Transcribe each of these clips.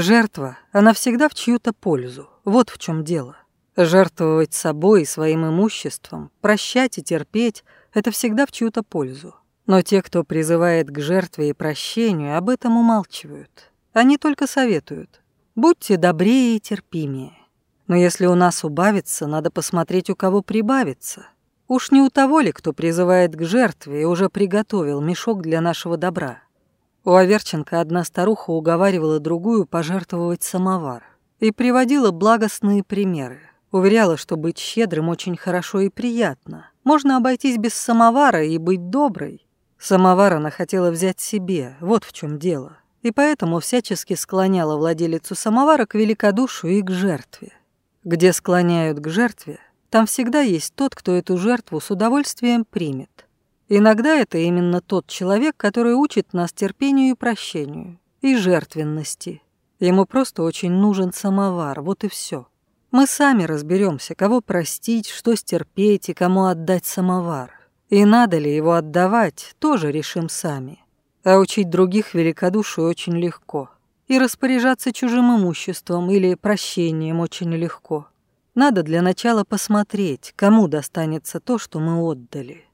Жертва, она всегда в чью-то пользу. Вот в чем дело. Жертвовать собой и своим имуществом, прощать и терпеть – это всегда в чью-то пользу. Но те, кто призывает к жертве и прощению, об этом умалчивают. Они только советуют. Будьте добрее и терпимее. Но если у нас убавится, надо посмотреть, у кого прибавится. Уж не у того ли, кто призывает к жертве и уже приготовил мешок для нашего добра? У Аверченко одна старуха уговаривала другую пожертвовать самовар и приводила благостные примеры. Уверяла, что быть щедрым очень хорошо и приятно. Можно обойтись без самовара и быть доброй. Самовар она хотела взять себе, вот в чем дело. И поэтому всячески склоняла владелицу самовара к великодушию и к жертве. Где склоняют к жертве, там всегда есть тот, кто эту жертву с удовольствием примет. Иногда это именно тот человек, который учит нас терпению и прощению, и жертвенности. Ему просто очень нужен самовар, вот и все. Мы сами разберемся, кого простить, что стерпеть и кому отдать самовар. И надо ли его отдавать, тоже решим сами. А учить других великодушию очень легко. И распоряжаться чужим имуществом или прощением очень легко. Надо для начала посмотреть, кому достанется то, что мы отдали.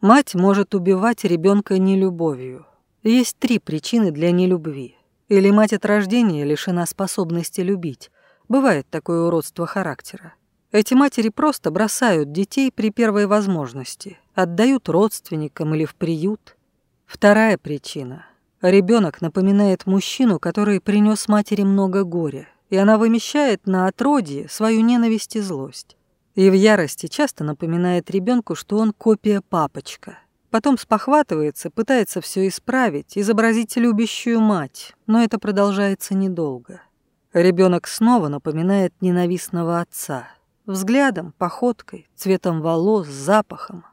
Мать может убивать ребенка нелюбовью. Есть три причины для нелюбви. Или мать от рождения лишена способности любить. Бывает такое уродство характера. Эти матери просто бросают детей при первой возможности, отдают родственникам или в приют. Вторая причина. Ребенок напоминает мужчину, который принес матери много горя, и она вымещает на отродье свою ненависть и злость и в ярости часто напоминает ребенку, что он копия папочка. Потом спохватывается, пытается все исправить, изобразить любящую мать, но это продолжается недолго. Ребенок снова напоминает ненавистного отца. Взглядом, походкой, цветом волос, запахом.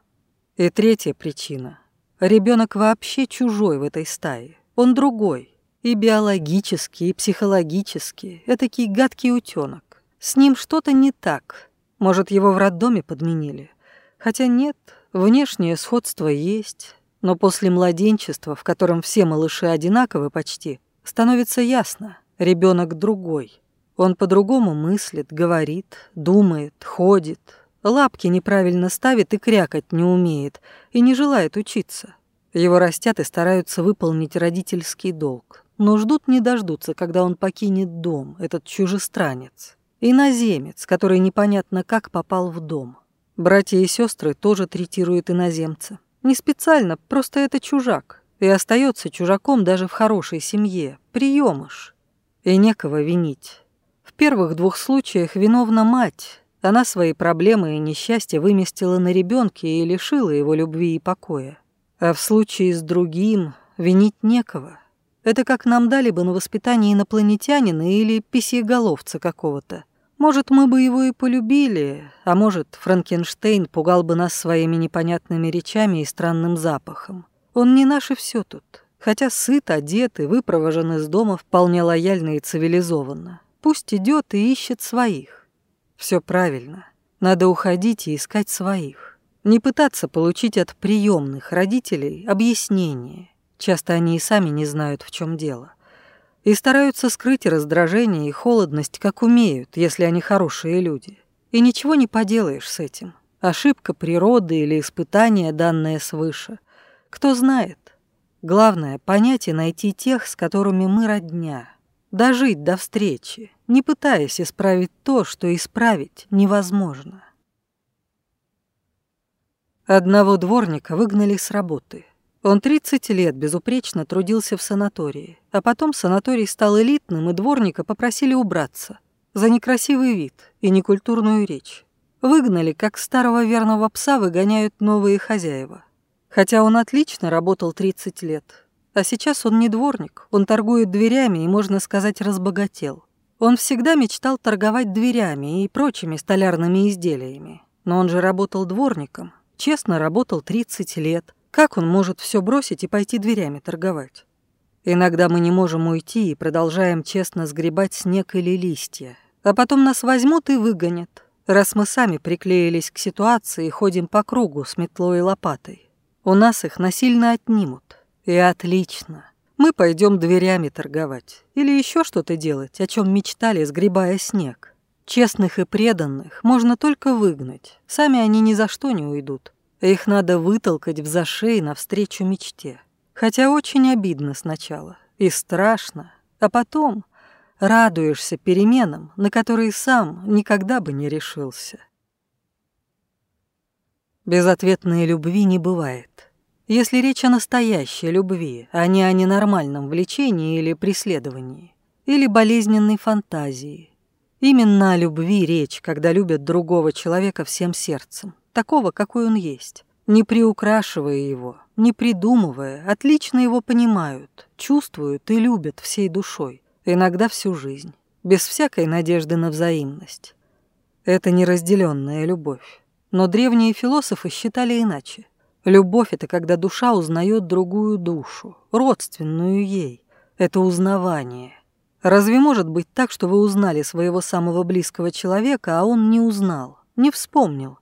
И третья причина. Ребенок вообще чужой в этой стае. Он другой. И биологически, и психологически. Этакий гадкий утенок. С ним что-то не так, может, его в роддоме подменили? Хотя нет, внешнее сходство есть, но после младенчества, в котором все малыши одинаковы почти, становится ясно, ребенок другой. Он по-другому мыслит, говорит, думает, ходит, лапки неправильно ставит и крякать не умеет, и не желает учиться. Его растят и стараются выполнить родительский долг, но ждут не дождутся, когда он покинет дом, этот чужестранец. Иноземец, который непонятно как попал в дом. Братья и сестры тоже третируют иноземца. Не специально, просто это чужак. И остается чужаком даже в хорошей семье. Приемыш. И некого винить. В первых двух случаях виновна мать. Она свои проблемы и несчастья выместила на ребенке и лишила его любви и покоя. А в случае с другим винить некого. Это как нам дали бы на воспитание инопланетянина или письеголовца какого-то. Может, мы бы его и полюбили, а может, Франкенштейн пугал бы нас своими непонятными речами и странным запахом. Он не наше все тут, хотя сыт, одет и выпровожен из дома вполне лояльно и цивилизованно. Пусть идет и ищет своих. Все правильно. Надо уходить и искать своих. Не пытаться получить от приемных родителей объяснение. Часто они и сами не знают, в чем дело. И стараются скрыть раздражение и холодность, как умеют, если они хорошие люди. И ничего не поделаешь с этим. Ошибка природы или испытание, данное свыше. Кто знает. Главное — понять и найти тех, с которыми мы родня. Дожить до встречи, не пытаясь исправить то, что исправить невозможно. Одного дворника выгнали с работы. Он 30 лет безупречно трудился в санатории, а потом санаторий стал элитным, и дворника попросили убраться за некрасивый вид и некультурную речь. Выгнали, как старого верного пса выгоняют новые хозяева. Хотя он отлично работал 30 лет. А сейчас он не дворник, он торгует дверями и, можно сказать, разбогател. Он всегда мечтал торговать дверями и прочими столярными изделиями. Но он же работал дворником, честно работал 30 лет, как он может все бросить и пойти дверями торговать? Иногда мы не можем уйти и продолжаем честно сгребать снег или листья. А потом нас возьмут и выгонят, раз мы сами приклеились к ситуации и ходим по кругу с метлой и лопатой. У нас их насильно отнимут. И отлично. Мы пойдем дверями торговать. Или еще что-то делать, о чем мечтали, сгребая снег. Честных и преданных можно только выгнать. Сами они ни за что не уйдут. Их надо вытолкать в зашей навстречу мечте. Хотя очень обидно сначала и страшно, а потом радуешься переменам, на которые сам никогда бы не решился. Безответной любви не бывает. Если речь о настоящей любви, а не о ненормальном влечении или преследовании, или болезненной фантазии. Именно о любви речь, когда любят другого человека всем сердцем такого, какой он есть. Не приукрашивая его, не придумывая, отлично его понимают, чувствуют и любят всей душой, иногда всю жизнь, без всякой надежды на взаимность. Это неразделенная любовь. Но древние философы считали иначе. Любовь — это когда душа узнает другую душу, родственную ей. Это узнавание. Разве может быть так, что вы узнали своего самого близкого человека, а он не узнал, не вспомнил,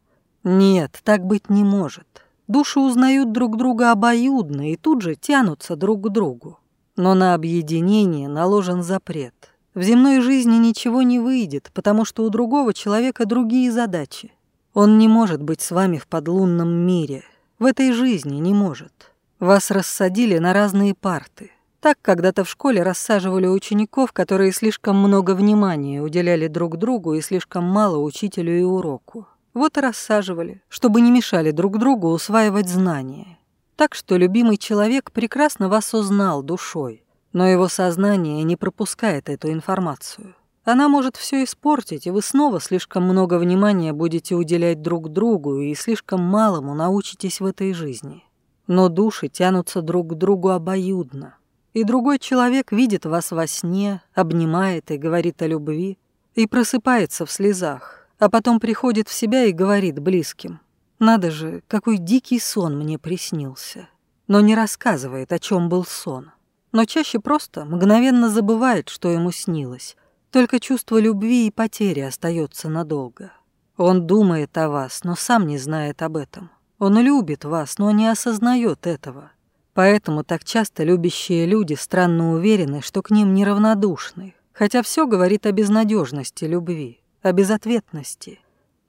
нет, так быть не может. Души узнают друг друга обоюдно и тут же тянутся друг к другу. Но на объединение наложен запрет. В земной жизни ничего не выйдет, потому что у другого человека другие задачи. Он не может быть с вами в подлунном мире. В этой жизни не может. Вас рассадили на разные парты. Так когда-то в школе рассаживали учеников, которые слишком много внимания уделяли друг другу и слишком мало учителю и уроку. Вот и рассаживали, чтобы не мешали друг другу усваивать знания. Так что любимый человек прекрасно вас узнал душой, но его сознание не пропускает эту информацию. Она может все испортить, и вы снова слишком много внимания будете уделять друг другу и слишком малому научитесь в этой жизни. Но души тянутся друг к другу обоюдно. И другой человек видит вас во сне, обнимает и говорит о любви, и просыпается в слезах а потом приходит в себя и говорит близким. «Надо же, какой дикий сон мне приснился!» Но не рассказывает, о чем был сон. Но чаще просто мгновенно забывает, что ему снилось. Только чувство любви и потери остается надолго. Он думает о вас, но сам не знает об этом. Он любит вас, но не осознает этого. Поэтому так часто любящие люди странно уверены, что к ним неравнодушны, хотя все говорит о безнадежности любви о безответности.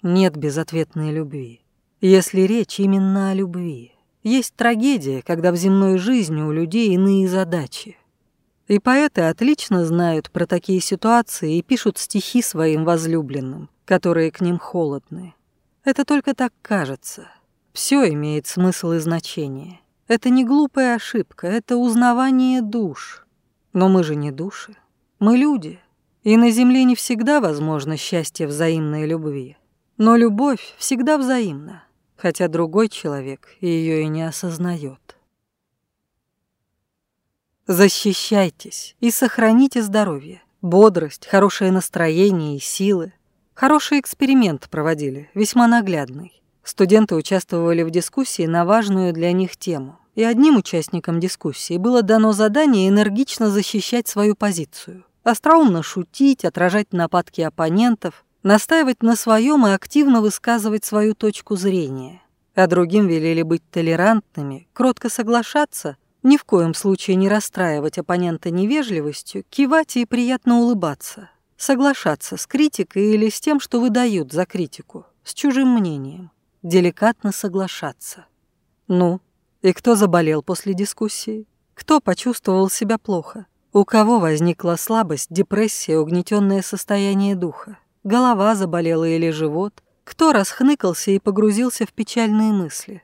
Нет безответной любви. Если речь именно о любви. Есть трагедия, когда в земной жизни у людей иные задачи. И поэты отлично знают про такие ситуации и пишут стихи своим возлюбленным, которые к ним холодны. Это только так кажется. Все имеет смысл и значение. Это не глупая ошибка, это узнавание душ. Но мы же не души. Мы люди — и на земле не всегда возможно счастье взаимной любви. Но любовь всегда взаимна, хотя другой человек ее и не осознает. Защищайтесь и сохраните здоровье, бодрость, хорошее настроение и силы. Хороший эксперимент проводили, весьма наглядный. Студенты участвовали в дискуссии на важную для них тему, и одним участникам дискуссии было дано задание энергично защищать свою позицию остроумно шутить, отражать нападки оппонентов, настаивать на своем и активно высказывать свою точку зрения. А другим велели быть толерантными, кротко соглашаться, ни в коем случае не расстраивать оппонента невежливостью, кивать и приятно улыбаться, соглашаться с критикой или с тем, что выдают за критику, с чужим мнением, деликатно соглашаться. Ну, и кто заболел после дискуссии? Кто почувствовал себя плохо? У кого возникла слабость, депрессия, угнетенное состояние духа? Голова заболела или живот? Кто расхныкался и погрузился в печальные мысли?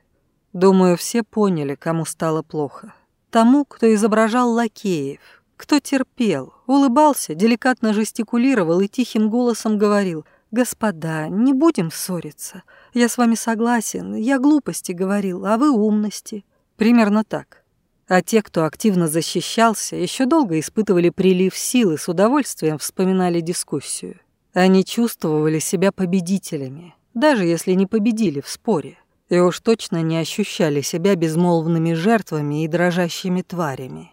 Думаю, все поняли, кому стало плохо. Тому, кто изображал лакеев, кто терпел, улыбался, деликатно жестикулировал и тихим голосом говорил «Господа, не будем ссориться. Я с вами согласен. Я глупости говорил, а вы умности». Примерно так. А те, кто активно защищался, еще долго испытывали прилив сил и с удовольствием вспоминали дискуссию. Они чувствовали себя победителями, даже если не победили в споре, и уж точно не ощущали себя безмолвными жертвами и дрожащими тварями.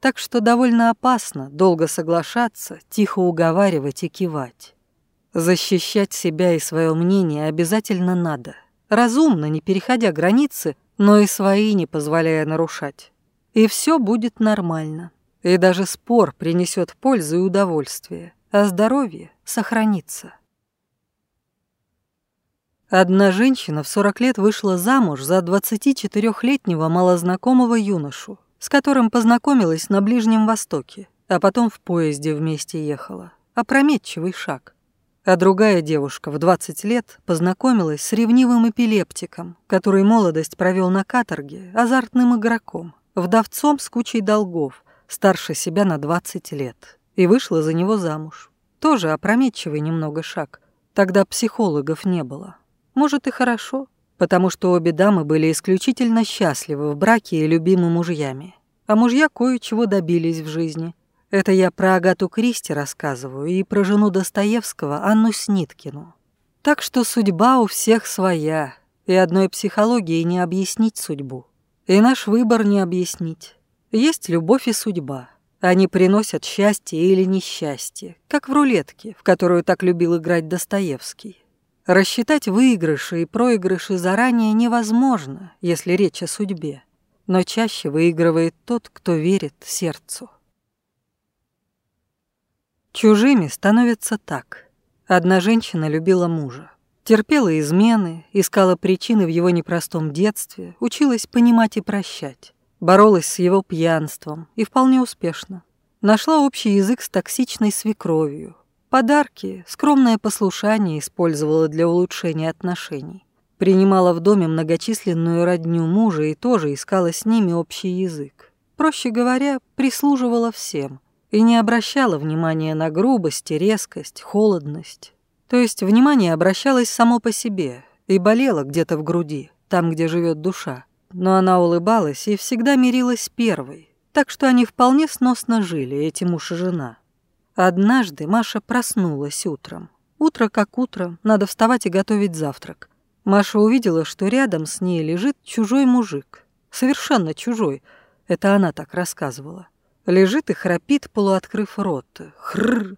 Так что довольно опасно долго соглашаться, тихо уговаривать и кивать. Защищать себя и свое мнение обязательно надо. Разумно, не переходя границы, но и свои не позволяя нарушать и все будет нормально. И даже спор принесет пользу и удовольствие, а здоровье сохранится. Одна женщина в 40 лет вышла замуж за 24-летнего малознакомого юношу, с которым познакомилась на Ближнем Востоке, а потом в поезде вместе ехала. Опрометчивый шаг. А другая девушка в 20 лет познакомилась с ревнивым эпилептиком, который молодость провел на каторге азартным игроком вдовцом с кучей долгов, старше себя на 20 лет, и вышла за него замуж. Тоже опрометчивый немного шаг. Тогда психологов не было. Может, и хорошо, потому что обе дамы были исключительно счастливы в браке и любимы мужьями. А мужья кое-чего добились в жизни. Это я про Агату Кристи рассказываю и про жену Достоевского Анну Сниткину. Так что судьба у всех своя, и одной психологии не объяснить судьбу. И наш выбор не объяснить. Есть любовь и судьба. Они приносят счастье или несчастье, как в рулетке, в которую так любил играть Достоевский. Рассчитать выигрыши и проигрыши заранее невозможно, если речь о судьбе. Но чаще выигрывает тот, кто верит сердцу. Чужими становятся так. Одна женщина любила мужа. Терпела измены, искала причины в его непростом детстве, училась понимать и прощать. Боролась с его пьянством и вполне успешно. Нашла общий язык с токсичной свекровью. Подарки, скромное послушание использовала для улучшения отношений. Принимала в доме многочисленную родню мужа и тоже искала с ними общий язык. Проще говоря, прислуживала всем и не обращала внимания на грубость и резкость, холодность то есть внимание обращалось само по себе и болело где-то в груди, там, где живет душа. Но она улыбалась и всегда мирилась первой, так что они вполне сносно жили, эти муж и жена. Однажды Маша проснулась утром. Утро как утро, надо вставать и готовить завтрак. Маша увидела, что рядом с ней лежит чужой мужик. Совершенно чужой, это она так рассказывала. Лежит и храпит, полуоткрыв рот. Хрррр.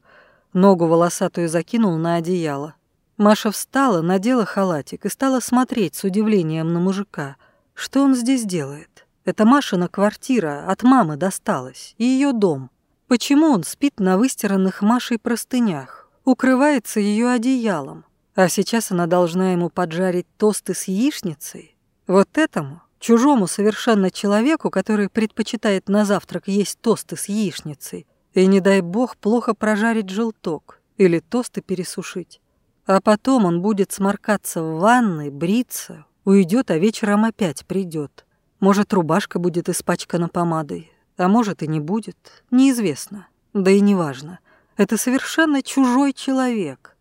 Ногу волосатую закинул на одеяло. Маша встала, надела халатик и стала смотреть с удивлением на мужика. Что он здесь делает? Это Машина квартира, от мамы досталась, и ее дом. Почему он спит на выстиранных Машей простынях? Укрывается ее одеялом. А сейчас она должна ему поджарить тосты с яичницей? Вот этому, чужому совершенно человеку, который предпочитает на завтрак есть тосты с яичницей, и не дай бог плохо прожарить желток или тосты пересушить. А потом он будет сморкаться в ванной, бриться, уйдет, а вечером опять придет. Может, рубашка будет испачкана помадой, а может и не будет, неизвестно. Да и неважно. Это совершенно чужой человек.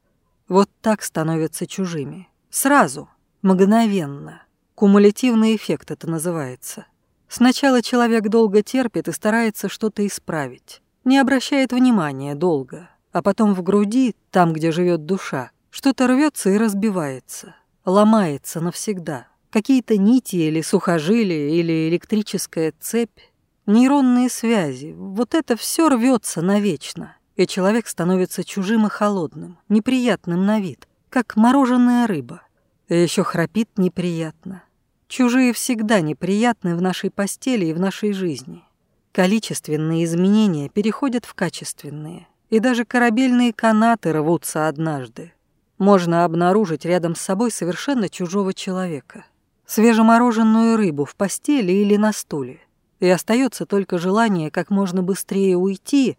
Вот так становятся чужими. Сразу, мгновенно. Кумулятивный эффект это называется. Сначала человек долго терпит и старается что-то исправить не обращает внимания долго, а потом в груди, там, где живет душа, что-то рвется и разбивается, ломается навсегда. Какие-то нити или сухожилия, или электрическая цепь, нейронные связи, вот это все рвется навечно, и человек становится чужим и холодным, неприятным на вид, как мороженая рыба. И еще храпит неприятно. Чужие всегда неприятны в нашей постели и в нашей жизни. Количественные изменения переходят в качественные, и даже корабельные канаты рвутся однажды. Можно обнаружить рядом с собой совершенно чужого человека, свежемороженную рыбу в постели или на стуле, и остается только желание как можно быстрее уйти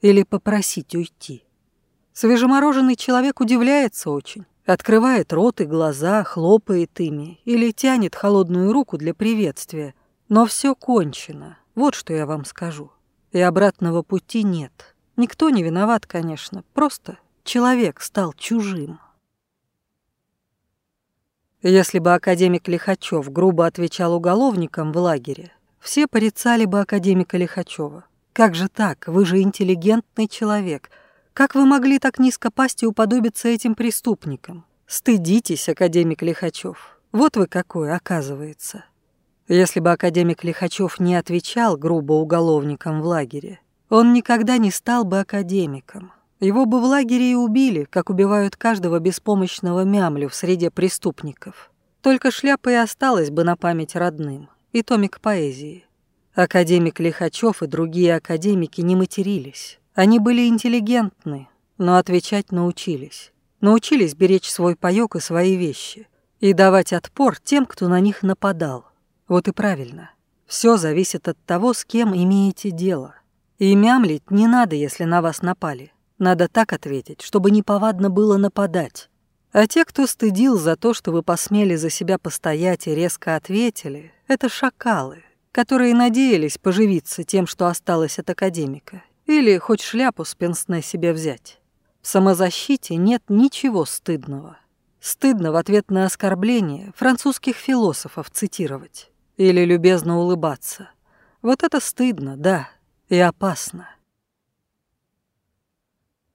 или попросить уйти. Свежемороженный человек удивляется очень, открывает рот и глаза, хлопает ими или тянет холодную руку для приветствия, но все кончено — вот что я вам скажу. И обратного пути нет. Никто не виноват, конечно. Просто человек стал чужим. Если бы академик Лихачев грубо отвечал уголовникам в лагере, все порицали бы академика Лихачева. Как же так? Вы же интеллигентный человек. Как вы могли так низко пасть и уподобиться этим преступникам? Стыдитесь, академик Лихачев. Вот вы какой, оказывается. Если бы академик Лихачев не отвечал грубо уголовникам в лагере, он никогда не стал бы академиком. Его бы в лагере и убили, как убивают каждого беспомощного мямлю в среде преступников. Только шляпа и осталась бы на память родным, и томик поэзии. Академик Лихачев и другие академики не матерились. Они были интеллигентны, но отвечать научились. Научились беречь свой паёк и свои вещи. И давать отпор тем, кто на них нападал. Вот и правильно. Все зависит от того, с кем имеете дело. И мямлить не надо, если на вас напали. Надо так ответить, чтобы неповадно было нападать. А те, кто стыдил за то, что вы посмели за себя постоять и резко ответили, это шакалы, которые надеялись поживиться тем, что осталось от академика, или хоть шляпу с пенсне себе взять. В самозащите нет ничего стыдного. Стыдно в ответ на оскорбление французских философов цитировать или любезно улыбаться. Вот это стыдно, да, и опасно.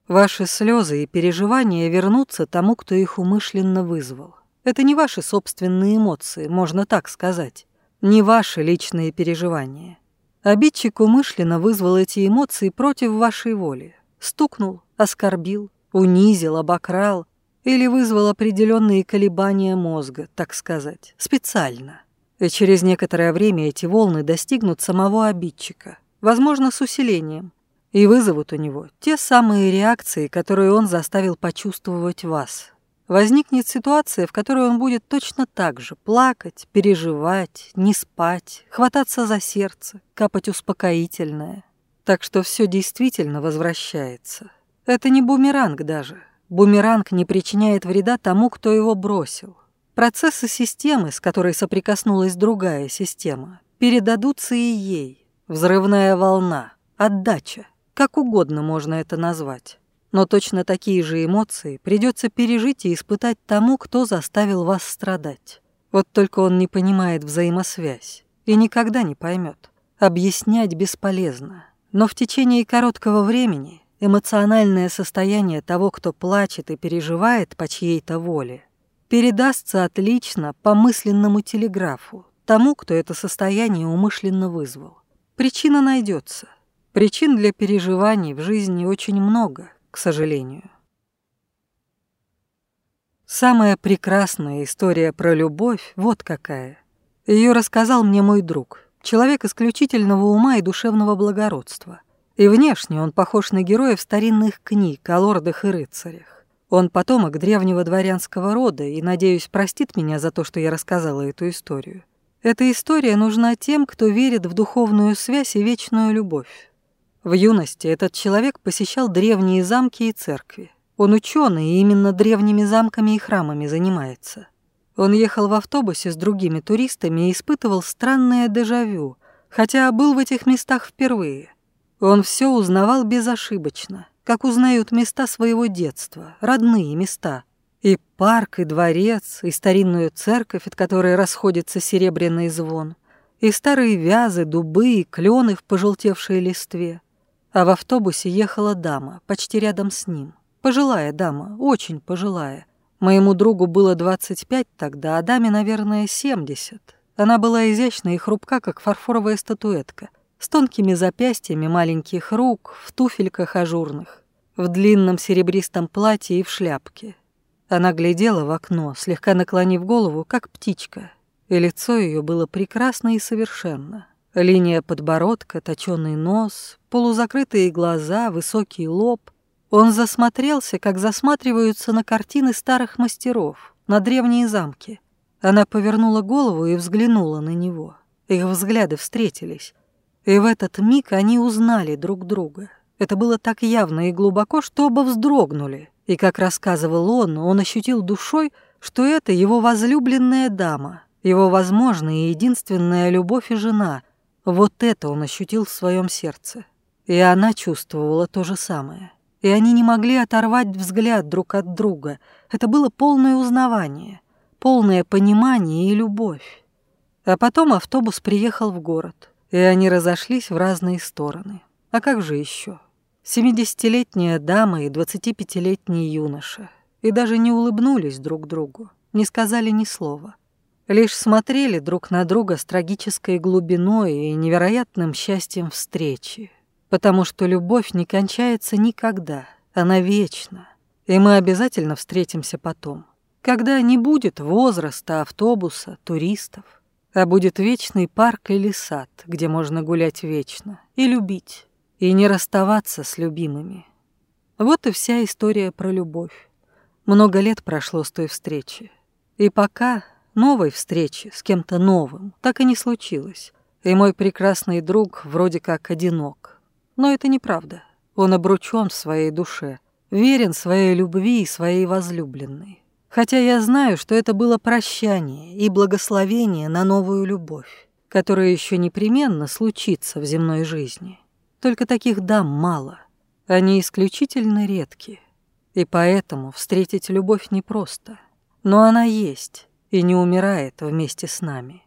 Ваши слезы и переживания вернутся тому, кто их умышленно вызвал. Это не ваши собственные эмоции, можно так сказать. Не ваши личные переживания. Обидчик умышленно вызвал эти эмоции против вашей воли. Стукнул, оскорбил, унизил, обокрал или вызвал определенные колебания мозга, так сказать, специально. И через некоторое время эти волны достигнут самого обидчика, возможно, с усилением, и вызовут у него те самые реакции, которые он заставил почувствовать вас. Возникнет ситуация, в которой он будет точно так же плакать, переживать, не спать, хвататься за сердце, капать успокоительное. Так что все действительно возвращается. Это не бумеранг даже. Бумеранг не причиняет вреда тому, кто его бросил. Процессы системы, с которой соприкоснулась другая система, передадутся и ей. Взрывная волна, отдача, как угодно можно это назвать. Но точно такие же эмоции придется пережить и испытать тому, кто заставил вас страдать. Вот только он не понимает взаимосвязь и никогда не поймет. Объяснять бесполезно. Но в течение короткого времени эмоциональное состояние того, кто плачет и переживает по чьей-то воле, передастся отлично по мысленному телеграфу, тому, кто это состояние умышленно вызвал. Причина найдется. Причин для переживаний в жизни очень много, к сожалению. Самая прекрасная история про любовь вот какая. Ее рассказал мне мой друг, человек исключительного ума и душевного благородства. И внешне он похож на героев старинных книг о лордах и рыцарях. Он потомок древнего дворянского рода и, надеюсь, простит меня за то, что я рассказала эту историю. Эта история нужна тем, кто верит в духовную связь и вечную любовь. В юности этот человек посещал древние замки и церкви. Он ученый и именно древними замками и храмами занимается. Он ехал в автобусе с другими туристами и испытывал странное дежавю, хотя был в этих местах впервые. Он все узнавал безошибочно как узнают места своего детства, родные места. И парк, и дворец, и старинную церковь, от которой расходится серебряный звон, и старые вязы, дубы и клены в пожелтевшей листве. А в автобусе ехала дама, почти рядом с ним. Пожилая дама, очень пожилая. Моему другу было 25 тогда, а даме, наверное, 70. Она была изящна и хрупка, как фарфоровая статуэтка с тонкими запястьями маленьких рук, в туфельках ажурных, в длинном серебристом платье и в шляпке. Она глядела в окно, слегка наклонив голову, как птичка, и лицо ее было прекрасно и совершенно. Линия подбородка, точёный нос, полузакрытые глаза, высокий лоб. Он засмотрелся, как засматриваются на картины старых мастеров, на древние замки. Она повернула голову и взглянула на него. Их взгляды встретились. И в этот миг они узнали друг друга. Это было так явно и глубоко, что оба вздрогнули. И, как рассказывал он, он ощутил душой, что это его возлюбленная дама, его возможная и единственная любовь и жена. Вот это он ощутил в своем сердце. И она чувствовала то же самое. И они не могли оторвать взгляд друг от друга. Это было полное узнавание, полное понимание и любовь. А потом автобус приехал в город. И они разошлись в разные стороны. А как же еще? Семидесятилетняя дама и двадцатипятилетний юноша. И даже не улыбнулись друг другу, не сказали ни слова. Лишь смотрели друг на друга с трагической глубиной и невероятным счастьем встречи. Потому что любовь не кончается никогда, она вечна. И мы обязательно встретимся потом, когда не будет возраста, автобуса, туристов а будет вечный парк или сад, где можно гулять вечно и любить, и не расставаться с любимыми. Вот и вся история про любовь. Много лет прошло с той встречи. И пока новой встречи с кем-то новым так и не случилось. И мой прекрасный друг вроде как одинок. Но это неправда. Он обручен в своей душе, верен своей любви и своей возлюбленной. Хотя я знаю, что это было прощание и благословение на новую любовь, которая еще непременно случится в земной жизни. Только таких дам мало. Они исключительно редки. И поэтому встретить любовь непросто. Но она есть и не умирает вместе с нами.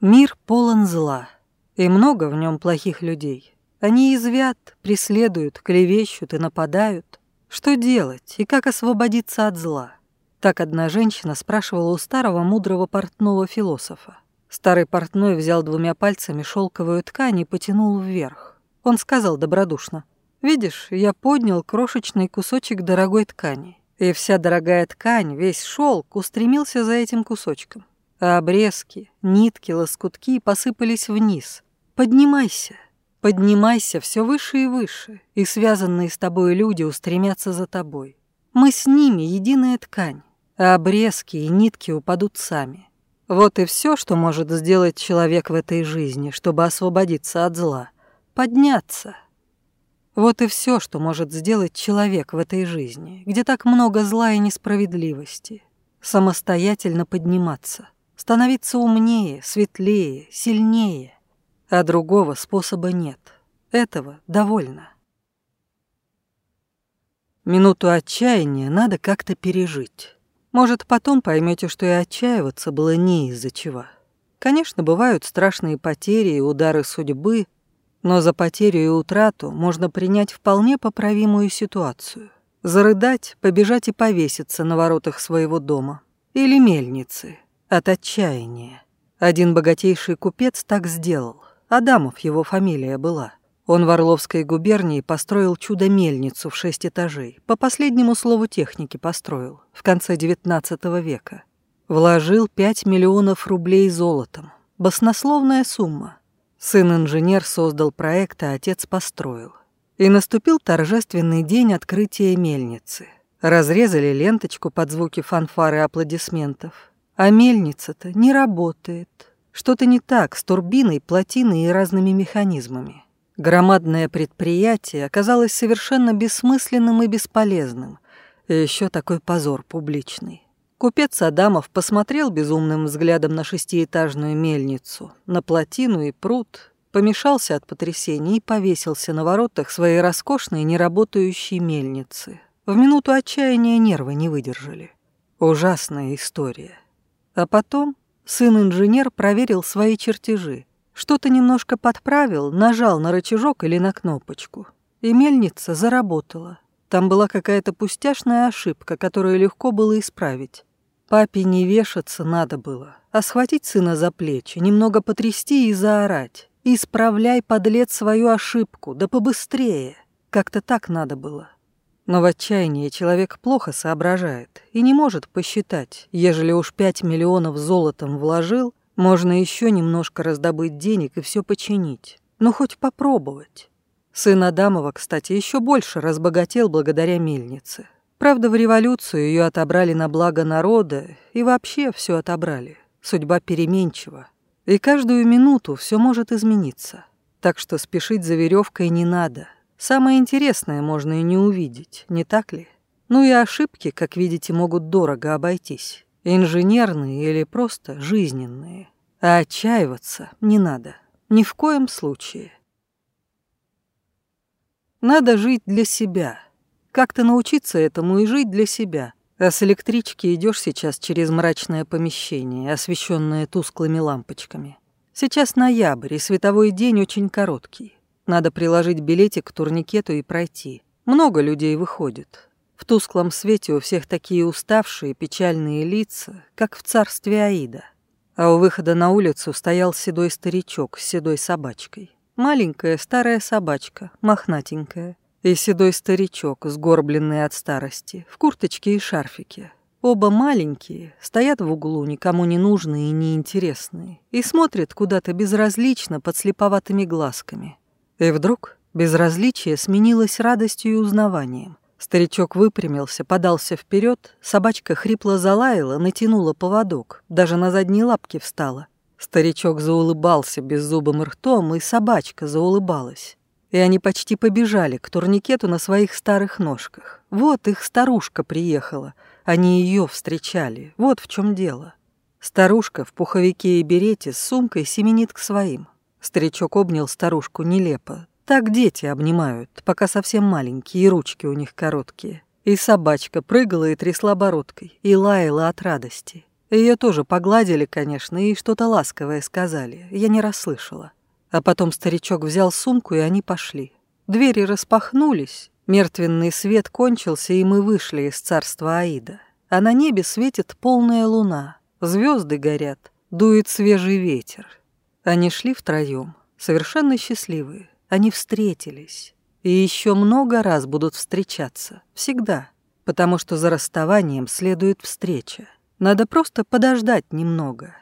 Мир полон зла, и много в нем плохих людей. Они извят, преследуют, клевещут и нападают, что делать и как освободиться от зла? Так одна женщина спрашивала у старого мудрого портного философа. Старый портной взял двумя пальцами шелковую ткань и потянул вверх. Он сказал добродушно, «Видишь, я поднял крошечный кусочек дорогой ткани, и вся дорогая ткань, весь шелк устремился за этим кусочком, а обрезки, нитки, лоскутки посыпались вниз. Поднимайся!» Поднимайся все выше и выше, и связанные с тобой люди устремятся за тобой. Мы с ними единая ткань, а обрезки и нитки упадут сами. Вот и все, что может сделать человек в этой жизни, чтобы освободиться от зла. Подняться. Вот и все, что может сделать человек в этой жизни, где так много зла и несправедливости. Самостоятельно подниматься, становиться умнее, светлее, сильнее а другого способа нет. Этого довольно. Минуту отчаяния надо как-то пережить. Может, потом поймете, что и отчаиваться было не из-за чего. Конечно, бывают страшные потери и удары судьбы, но за потерю и утрату можно принять вполне поправимую ситуацию. Зарыдать, побежать и повеситься на воротах своего дома. Или мельницы. От отчаяния. Один богатейший купец так сделал. Адамов его фамилия была. Он в Орловской губернии построил чудо-мельницу в шесть этажей. По последнему слову техники построил. В конце XIX века. Вложил 5 миллионов рублей золотом. Баснословная сумма. Сын-инженер создал проект, а отец построил. И наступил торжественный день открытия мельницы. Разрезали ленточку под звуки фанфары и аплодисментов. А мельница-то не работает. Что-то не так с турбиной, плотиной и разными механизмами. Громадное предприятие оказалось совершенно бессмысленным и бесполезным. И еще такой позор публичный. Купец Адамов посмотрел безумным взглядом на шестиэтажную мельницу, на плотину и пруд, помешался от потрясений и повесился на воротах своей роскошной неработающей мельницы. В минуту отчаяния нервы не выдержали. Ужасная история. А потом Сын-инженер проверил свои чертежи. Что-то немножко подправил, нажал на рычажок или на кнопочку. И мельница заработала. Там была какая-то пустяшная ошибка, которую легко было исправить. Папе не вешаться надо было, а схватить сына за плечи, немного потрясти и заорать. «Исправляй, подлец, свою ошибку, да побыстрее!» Как-то так надо было. Но в отчаянии человек плохо соображает и не может посчитать, ежели уж пять миллионов золотом вложил, можно еще немножко раздобыть денег и все починить. Ну, хоть попробовать. Сын Адамова, кстати, еще больше разбогател благодаря мельнице. Правда, в революцию ее отобрали на благо народа и вообще все отобрали. Судьба переменчива. И каждую минуту все может измениться. Так что спешить за веревкой не надо – Самое интересное можно и не увидеть, не так ли? Ну и ошибки, как видите, могут дорого обойтись. Инженерные или просто жизненные. А отчаиваться не надо. Ни в коем случае. Надо жить для себя. Как-то научиться этому и жить для себя. А с электрички идешь сейчас через мрачное помещение, освещенное тусклыми лампочками. Сейчас ноябрь, и световой день очень короткий. Надо приложить билетик к турникету и пройти. Много людей выходит. В тусклом свете у всех такие уставшие, печальные лица, как в царстве Аида. А у выхода на улицу стоял седой старичок с седой собачкой. Маленькая старая собачка, мохнатенькая. И седой старичок, сгорбленный от старости, в курточке и шарфике. Оба маленькие, стоят в углу, никому не нужные и неинтересные, и смотрят куда-то безразлично под слеповатыми глазками. И вдруг безразличие сменилось радостью и узнаванием. Старичок выпрямился, подался вперед, собачка хрипло залаяла, натянула поводок, даже на задние лапки встала. Старичок заулыбался беззубым ртом, и собачка заулыбалась. И они почти побежали к турникету на своих старых ножках. Вот их старушка приехала, они ее встречали, вот в чем дело. Старушка в пуховике и берете с сумкой семенит к своим. Старичок обнял старушку нелепо. Так дети обнимают, пока совсем маленькие, и ручки у них короткие. И собачка прыгала и трясла бородкой, и лаяла от радости. Ее тоже погладили, конечно, и что-то ласковое сказали. Я не расслышала. А потом старичок взял сумку, и они пошли. Двери распахнулись, мертвенный свет кончился, и мы вышли из царства Аида. А на небе светит полная луна, звезды горят, дует свежий ветер, они шли втроем, совершенно счастливые. Они встретились. И еще много раз будут встречаться. Всегда. Потому что за расставанием следует встреча. Надо просто подождать немного.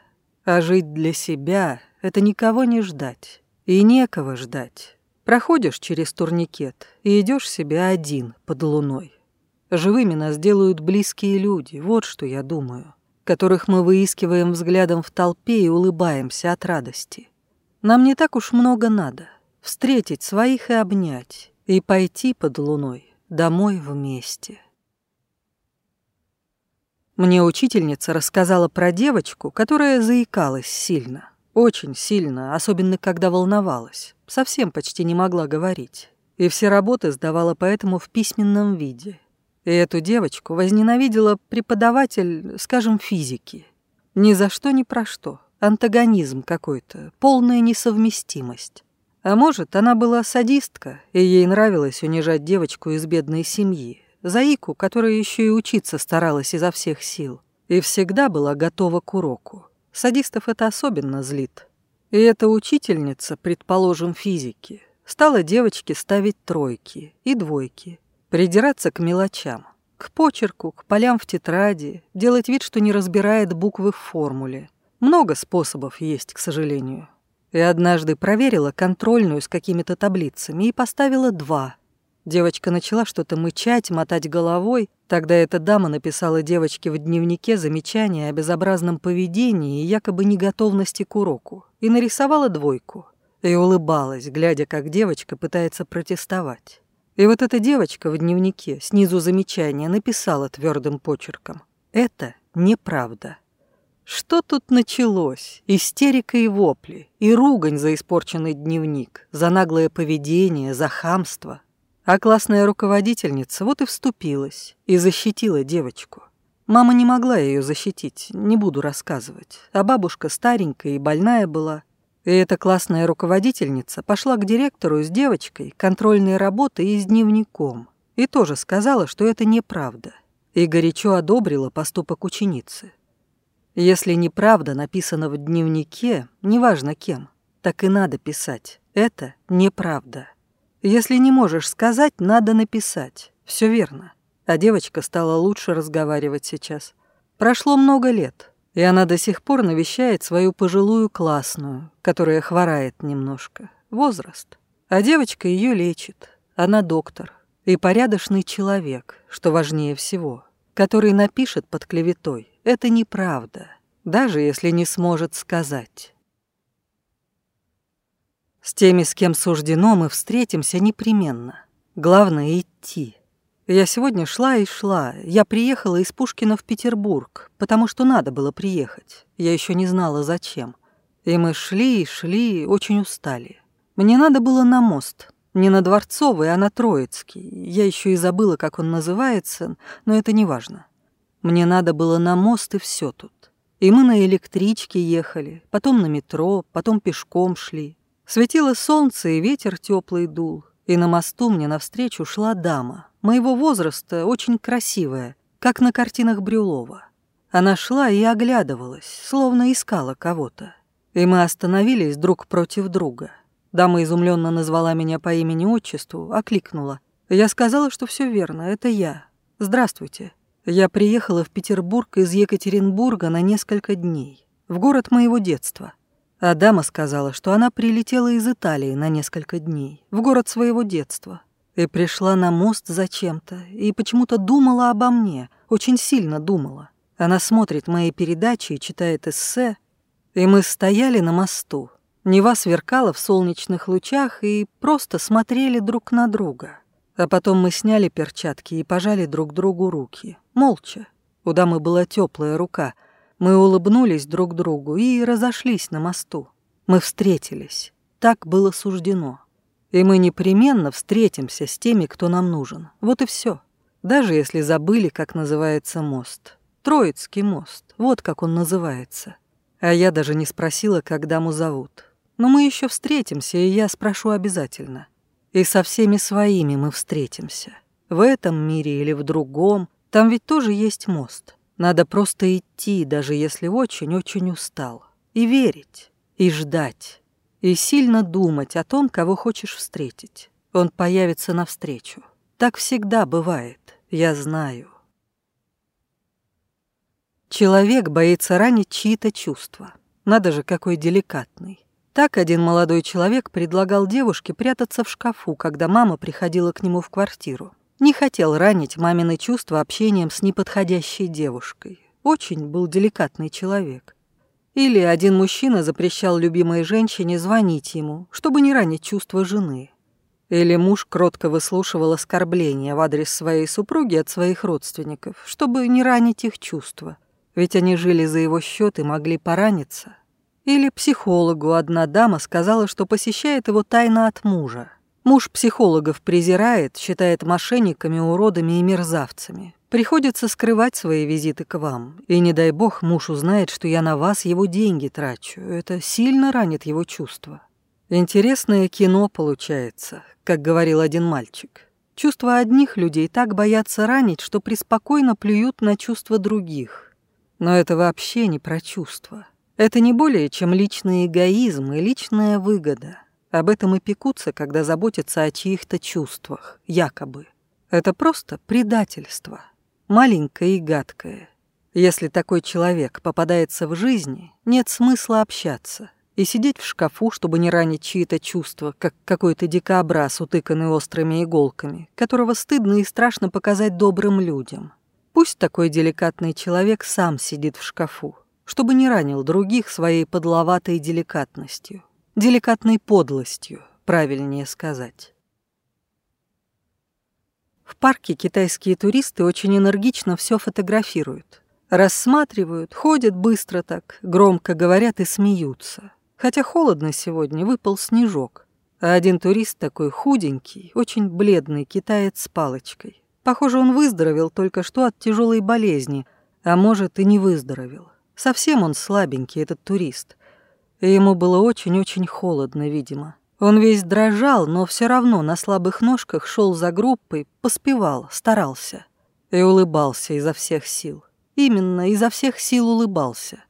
А жить для себя — это никого не ждать. И некого ждать. Проходишь через турникет и идешь себе один под луной. Живыми нас делают близкие люди, вот что я думаю которых мы выискиваем взглядом в толпе и улыбаемся от радости. Нам не так уж много надо. Встретить своих и обнять, и пойти под луной домой вместе. Мне учительница рассказала про девочку, которая заикалась сильно. Очень сильно, особенно когда волновалась. Совсем почти не могла говорить. И все работы сдавала поэтому в письменном виде. И эту девочку возненавидела преподаватель, скажем, физики. Ни за что, ни про что. Антагонизм какой-то, полная несовместимость. А может, она была садистка, и ей нравилось унижать девочку из бедной семьи, заику, которая еще и учиться старалась изо всех сил, и всегда была готова к уроку. Садистов это особенно злит. И эта учительница, предположим, физики, стала девочке ставить тройки и двойки, Придираться к мелочам, к почерку, к полям в тетради, делать вид, что не разбирает буквы в формуле. Много способов есть, к сожалению. И однажды проверила контрольную с какими-то таблицами и поставила два. Девочка начала что-то мычать, мотать головой. Тогда эта дама написала девочке в дневнике замечание о безобразном поведении и якобы неготовности к уроку. И нарисовала двойку. И улыбалась, глядя, как девочка пытается протестовать. И вот эта девочка в дневнике снизу замечания написала твердым почерком. «Это неправда». Что тут началось? Истерика и вопли, и ругань за испорченный дневник, за наглое поведение, за хамство. А классная руководительница вот и вступилась и защитила девочку. Мама не могла ее защитить, не буду рассказывать. А бабушка старенькая и больная была, и эта классная руководительница пошла к директору с девочкой, контрольной работой и с дневником. И тоже сказала, что это неправда. И горячо одобрила поступок ученицы. Если неправда написана в дневнике, неважно кем, так и надо писать. Это неправда. Если не можешь сказать, надо написать. Все верно. А девочка стала лучше разговаривать сейчас. Прошло много лет и она до сих пор навещает свою пожилую классную, которая хворает немножко. Возраст. А девочка ее лечит. Она доктор и порядочный человек, что важнее всего, который напишет под клеветой «это неправда», даже если не сможет сказать. С теми, с кем суждено, мы встретимся непременно. Главное — идти. Я сегодня шла и шла. Я приехала из Пушкина в Петербург, потому что надо было приехать. Я еще не знала, зачем. И мы шли и шли, очень устали. Мне надо было на мост. Не на Дворцовый, а на Троицкий. Я еще и забыла, как он называется, но это не важно. Мне надо было на мост и все тут. И мы на электричке ехали, потом на метро, потом пешком шли. Светило солнце, и ветер теплый дул. И на мосту мне навстречу шла дама, моего возраста, очень красивая, как на картинах Брюлова. Она шла и оглядывалась, словно искала кого-то. И мы остановились друг против друга. Дама изумленно назвала меня по имени-отчеству, окликнула. Я сказала, что все верно, это я. Здравствуйте. Я приехала в Петербург из Екатеринбурга на несколько дней, в город моего детства. А дама сказала, что она прилетела из Италии на несколько дней, в город своего детства. И пришла на мост зачем-то, и почему-то думала обо мне, очень сильно думала. Она смотрит мои передачи и читает эссе, и мы стояли на мосту. Нева сверкала в солнечных лучах и просто смотрели друг на друга. А потом мы сняли перчатки и пожали друг другу руки. Молча. У дамы была теплая рука. Мы улыбнулись друг другу и разошлись на мосту. Мы встретились. Так было суждено. И мы непременно встретимся с теми, кто нам нужен. Вот и все. Даже если забыли, как называется мост. Троицкий мост. Вот как он называется. А я даже не спросила, когда му зовут. Но мы еще встретимся, и я спрошу обязательно. И со всеми своими мы встретимся. В этом мире или в другом. Там ведь тоже есть мост. Надо просто идти, даже если очень-очень устал. И верить. И ждать и сильно думать о том, кого хочешь встретить. Он появится навстречу. Так всегда бывает, я знаю. Человек боится ранить чьи-то чувства. Надо же, какой деликатный. Так один молодой человек предлагал девушке прятаться в шкафу, когда мама приходила к нему в квартиру. Не хотел ранить мамины чувства общением с неподходящей девушкой. Очень был деликатный человек. Или один мужчина запрещал любимой женщине звонить ему, чтобы не ранить чувства жены. Или муж кротко выслушивал оскорбления в адрес своей супруги от своих родственников, чтобы не ранить их чувства, ведь они жили за его счет и могли пораниться. Или психологу одна дама сказала, что посещает его тайно от мужа. Муж психологов презирает, считает мошенниками, уродами и мерзавцами. Приходится скрывать свои визиты к вам, и не дай бог муж узнает, что я на вас его деньги трачу. Это сильно ранит его чувства. Интересное кино получается, как говорил один мальчик. Чувства одних людей так боятся ранить, что преспокойно плюют на чувства других. Но это вообще не про чувства. Это не более чем личный эгоизм и личная выгода. Об этом и пекутся, когда заботятся о чьих-то чувствах, якобы. Это просто предательство маленькая и гадкая. Если такой человек попадается в жизни, нет смысла общаться и сидеть в шкафу, чтобы не ранить чьи-то чувства, как какой-то дикобраз, утыканный острыми иголками, которого стыдно и страшно показать добрым людям. Пусть такой деликатный человек сам сидит в шкафу, чтобы не ранил других своей подловатой деликатностью. Деликатной подлостью, правильнее сказать. В парке китайские туристы очень энергично все фотографируют. Рассматривают, ходят быстро так, громко говорят и смеются. Хотя холодно сегодня, выпал снежок. А один турист такой худенький, очень бледный китаец с палочкой. Похоже, он выздоровел только что от тяжелой болезни, а может и не выздоровел. Совсем он слабенький, этот турист. И ему было очень-очень холодно, видимо. Он весь дрожал, но все равно на слабых ножках шел за группой, поспевал, старался. И улыбался изо всех сил. Именно изо всех сил улыбался.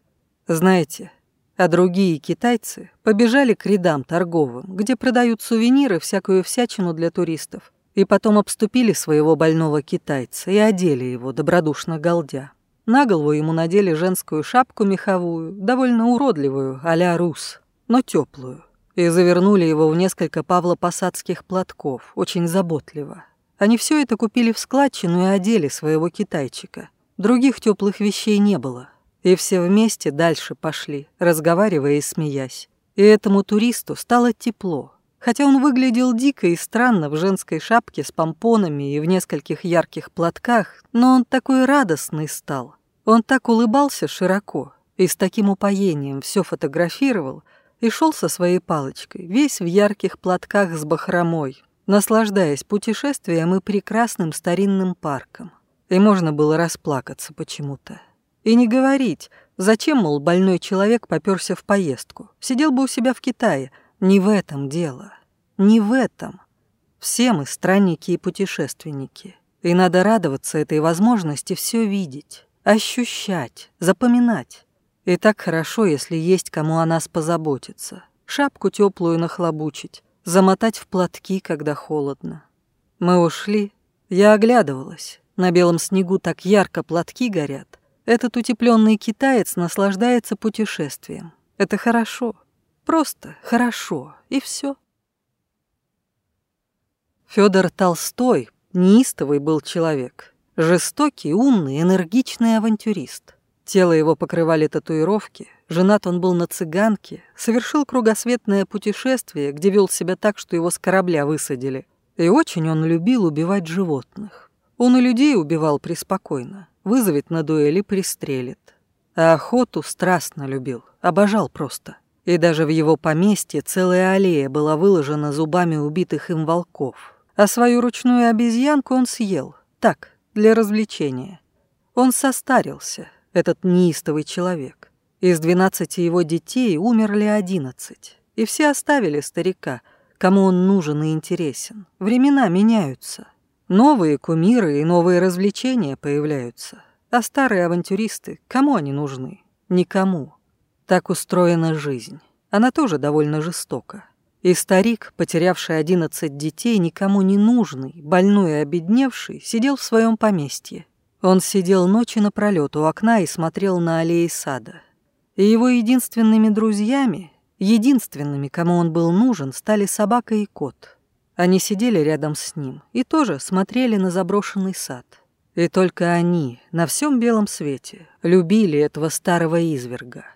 Знаете, а другие китайцы побежали к рядам торговым, где продают сувениры, всякую всячину для туристов, и потом обступили своего больного китайца и одели его, добродушно голдя. На голову ему надели женскую шапку меховую, довольно уродливую, а-ля рус, но теплую и завернули его в несколько павлопосадских платков, очень заботливо. Они все это купили в складчину и одели своего китайчика. Других теплых вещей не было. И все вместе дальше пошли, разговаривая и смеясь. И этому туристу стало тепло, хотя он выглядел дико и странно в женской шапке с помпонами и в нескольких ярких платках, но он такой радостный стал. Он так улыбался широко и с таким упоением все фотографировал, и шел со своей палочкой, весь в ярких платках с бахромой, наслаждаясь путешествием и прекрасным старинным парком. И можно было расплакаться почему-то. И не говорить, зачем, мол, больной человек попёрся в поездку. Сидел бы у себя в Китае. Не в этом дело. Не в этом. Все мы странники и путешественники. И надо радоваться этой возможности все видеть, ощущать, запоминать. И так хорошо, если есть кому о нас позаботиться. Шапку теплую нахлобучить, замотать в платки, когда холодно. Мы ушли. Я оглядывалась. На белом снегу так ярко платки горят. Этот утепленный китаец наслаждается путешествием. Это хорошо. Просто хорошо. И все. Федор Толстой неистовый был человек. Жестокий, умный, энергичный авантюрист. Тело его покрывали татуировки, женат он был на цыганке, совершил кругосветное путешествие, где вел себя так, что его с корабля высадили. И очень он любил убивать животных. Он и людей убивал преспокойно, вызовет на дуэли, пристрелит. А охоту страстно любил, обожал просто. И даже в его поместье целая аллея была выложена зубами убитых им волков. А свою ручную обезьянку он съел, так, для развлечения. Он состарился, этот неистовый человек. Из двенадцати его детей умерли одиннадцать, и все оставили старика, кому он нужен и интересен. Времена меняются. Новые кумиры и новые развлечения появляются. А старые авантюристы, кому они нужны? Никому. Так устроена жизнь. Она тоже довольно жестока. И старик, потерявший одиннадцать детей, никому не нужный, больной и обедневший, сидел в своем поместье он сидел ночи напролёт у окна и смотрел на аллеи сада. И его единственными друзьями, единственными, кому он был нужен, стали собака и кот. Они сидели рядом с ним и тоже смотрели на заброшенный сад. И только они на всем белом свете любили этого старого изверга.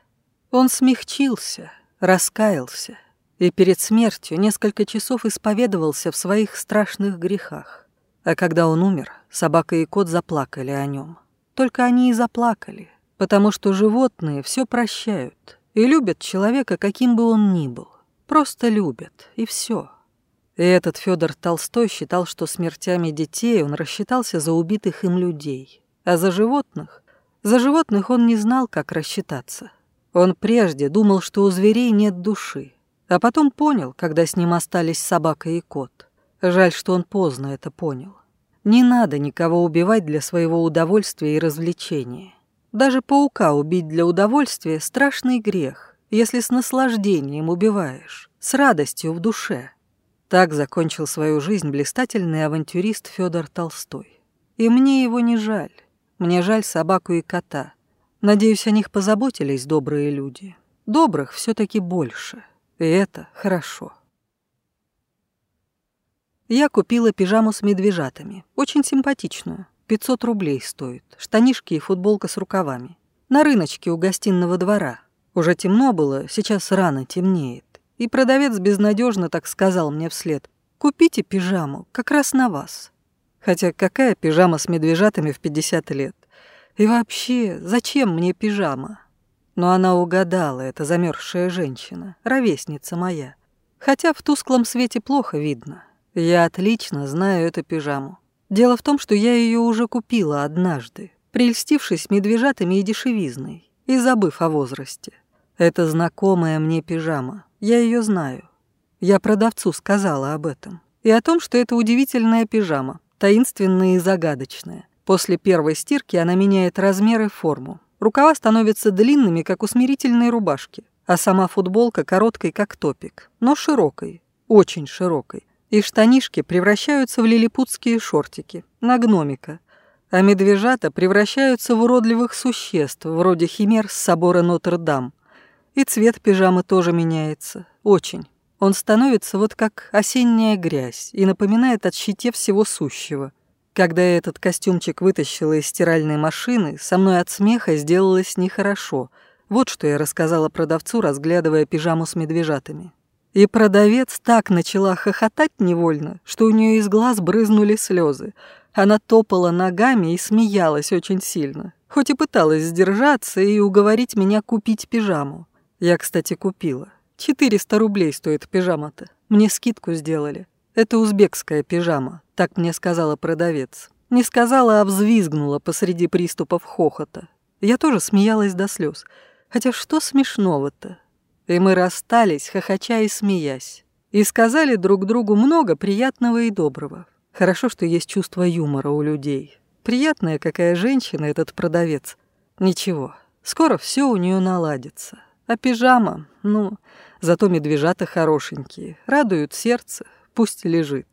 Он смягчился, раскаялся и перед смертью несколько часов исповедовался в своих страшных грехах. А когда он умер, Собака и кот заплакали о нем. Только они и заплакали, потому что животные все прощают и любят человека, каким бы он ни был. Просто любят, и все. И этот Федор Толстой считал, что смертями детей он рассчитался за убитых им людей, а за животных... За животных он не знал, как рассчитаться. Он прежде думал, что у зверей нет души, а потом понял, когда с ним остались собака и кот. Жаль, что он поздно это понял. Не надо никого убивать для своего удовольствия и развлечения. Даже паука убить для удовольствия – страшный грех, если с наслаждением убиваешь, с радостью в душе. Так закончил свою жизнь блистательный авантюрист Федор Толстой. И мне его не жаль. Мне жаль собаку и кота. Надеюсь, о них позаботились добрые люди. Добрых все таки больше. И это хорошо. Я купила пижаму с медвежатами. Очень симпатичную. 500 рублей стоит. Штанишки и футболка с рукавами. На рыночке у гостиного двора. Уже темно было, сейчас рано темнеет. И продавец безнадежно так сказал мне вслед. «Купите пижаму, как раз на вас». Хотя какая пижама с медвежатами в 50 лет? И вообще, зачем мне пижама? Но она угадала, эта замерзшая женщина, ровесница моя. Хотя в тусклом свете плохо видно, я отлично знаю эту пижаму. Дело в том, что я ее уже купила однажды, прельстившись медвежатами и дешевизной, и забыв о возрасте. Это знакомая мне пижама, я ее знаю. Я продавцу сказала об этом. И о том, что это удивительная пижама, таинственная и загадочная. После первой стирки она меняет размер и форму. Рукава становятся длинными, как у смирительной рубашки, а сама футболка короткой, как топик, но широкой, очень широкой, и штанишки превращаются в лилипутские шортики, на гномика, а медвежата превращаются в уродливых существ, вроде химер с собора Нотр-Дам. И цвет пижамы тоже меняется. Очень. Он становится вот как осенняя грязь и напоминает о щите всего сущего. Когда я этот костюмчик вытащила из стиральной машины, со мной от смеха сделалось нехорошо. Вот что я рассказала продавцу, разглядывая пижаму с медвежатами. И продавец так начала хохотать невольно, что у нее из глаз брызнули слезы. Она топала ногами и смеялась очень сильно, хоть и пыталась сдержаться и уговорить меня купить пижаму. Я, кстати, купила. 400 рублей стоит пижама-то. Мне скидку сделали. Это узбекская пижама, так мне сказала продавец. Не сказала, а взвизгнула посреди приступов хохота. Я тоже смеялась до слез. Хотя что смешного-то? И мы расстались, хохоча и смеясь. И сказали друг другу много приятного и доброго. Хорошо, что есть чувство юмора у людей. Приятная какая женщина этот продавец. Ничего, скоро все у нее наладится. А пижама, ну, зато медвежата хорошенькие, радуют сердце, пусть лежит.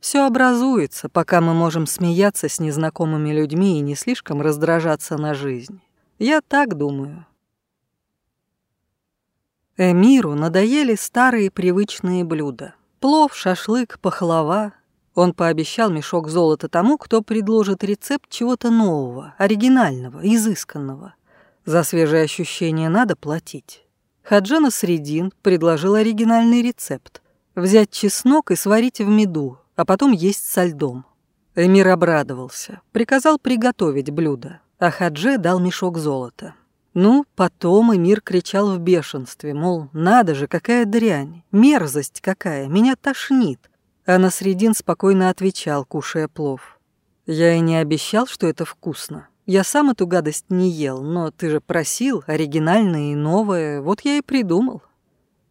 Все образуется, пока мы можем смеяться с незнакомыми людьми и не слишком раздражаться на жизнь. Я так думаю. Эмиру надоели старые привычные блюда. Плов, шашлык, пахлава. Он пообещал мешок золота тому, кто предложит рецепт чего-то нового, оригинального, изысканного. За свежие ощущения надо платить. Хаджана Средин предложил оригинальный рецепт. Взять чеснок и сварить в меду, а потом есть со льдом. Эмир обрадовался, приказал приготовить блюдо, а Хадже дал мешок золота. Ну, потом и мир кричал в бешенстве, мол, надо же, какая дрянь, мерзость какая, меня тошнит. А на средин спокойно отвечал, кушая плов. Я и не обещал, что это вкусно. Я сам эту гадость не ел, но ты же просил, оригинальное и новое, вот я и придумал.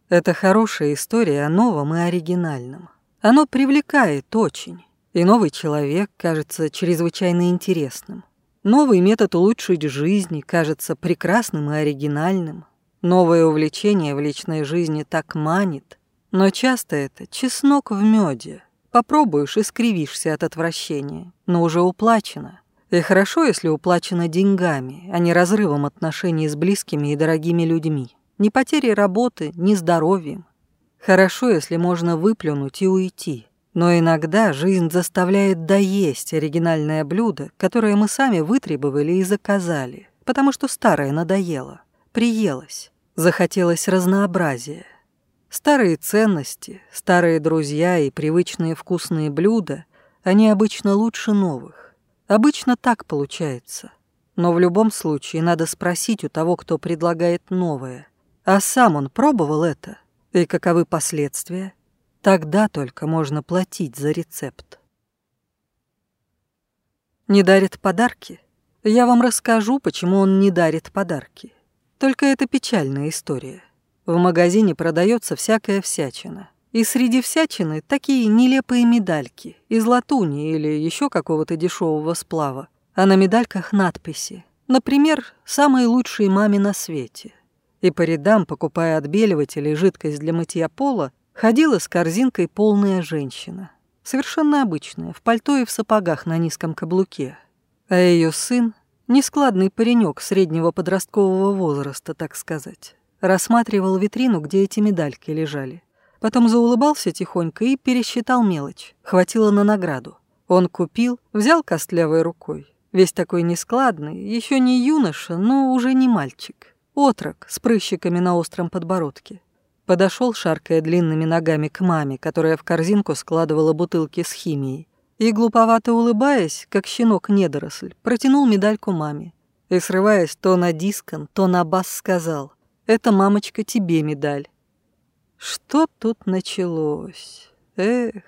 Это хорошая история о новом и оригинальном. Оно привлекает очень, и новый человек кажется чрезвычайно интересным. Новый метод улучшить жизнь кажется прекрасным и оригинальным. Новое увлечение в личной жизни так манит, но часто это чеснок в меде. Попробуешь и скривишься от отвращения, но уже уплачено. И хорошо, если уплачено деньгами, а не разрывом отношений с близкими и дорогими людьми. Ни потерей работы, ни здоровьем. Хорошо, если можно выплюнуть и уйти. Но иногда жизнь заставляет доесть оригинальное блюдо, которое мы сами вытребовали и заказали, потому что старое надоело, приелось, захотелось разнообразия. Старые ценности, старые друзья и привычные вкусные блюда, они обычно лучше новых. Обычно так получается. Но в любом случае надо спросить у того, кто предлагает новое. А сам он пробовал это? И каковы последствия? Тогда только можно платить за рецепт. Не дарит подарки? Я вам расскажу, почему он не дарит подарки. Только это печальная история. В магазине продается всякая всячина. И среди всячины такие нелепые медальки из латуни или еще какого-то дешевого сплава. А на медальках надписи. Например, «Самые лучшие маме на свете». И по рядам, покупая отбеливатель и жидкость для мытья пола, Ходила с корзинкой полная женщина. Совершенно обычная, в пальто и в сапогах на низком каблуке. А ее сын, нескладный паренек среднего подросткового возраста, так сказать, рассматривал витрину, где эти медальки лежали. Потом заулыбался тихонько и пересчитал мелочь. Хватило на награду. Он купил, взял костлявой рукой. Весь такой нескладный, еще не юноша, но уже не мальчик. Отрок с прыщиками на остром подбородке. Подошел, шаркая длинными ногами, к маме, которая в корзинку складывала бутылки с химией. И, глуповато улыбаясь, как щенок-недоросль, протянул медальку маме. И, срываясь то на дискон, то на бас, сказал «Это, мамочка, тебе медаль». Что тут началось? Эх!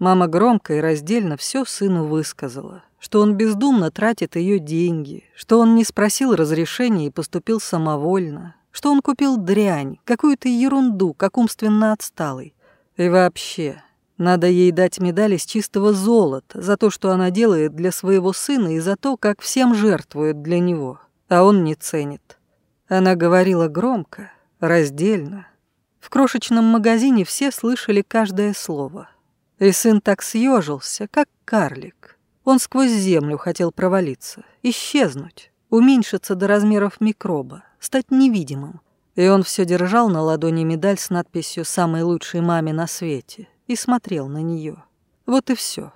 Мама громко и раздельно все сыну высказала, что он бездумно тратит ее деньги, что он не спросил разрешения и поступил самовольно, что он купил дрянь, какую-то ерунду, как умственно отсталый. И вообще, надо ей дать медаль из чистого золота за то, что она делает для своего сына и за то, как всем жертвует для него, а он не ценит. Она говорила громко, раздельно. В крошечном магазине все слышали каждое слово. И сын так съежился, как карлик. Он сквозь землю хотел провалиться, исчезнуть, уменьшиться до размеров микроба стать невидимым. И он все держал на ладони медаль с надписью «Самой лучшей маме на свете» и смотрел на нее. Вот и все.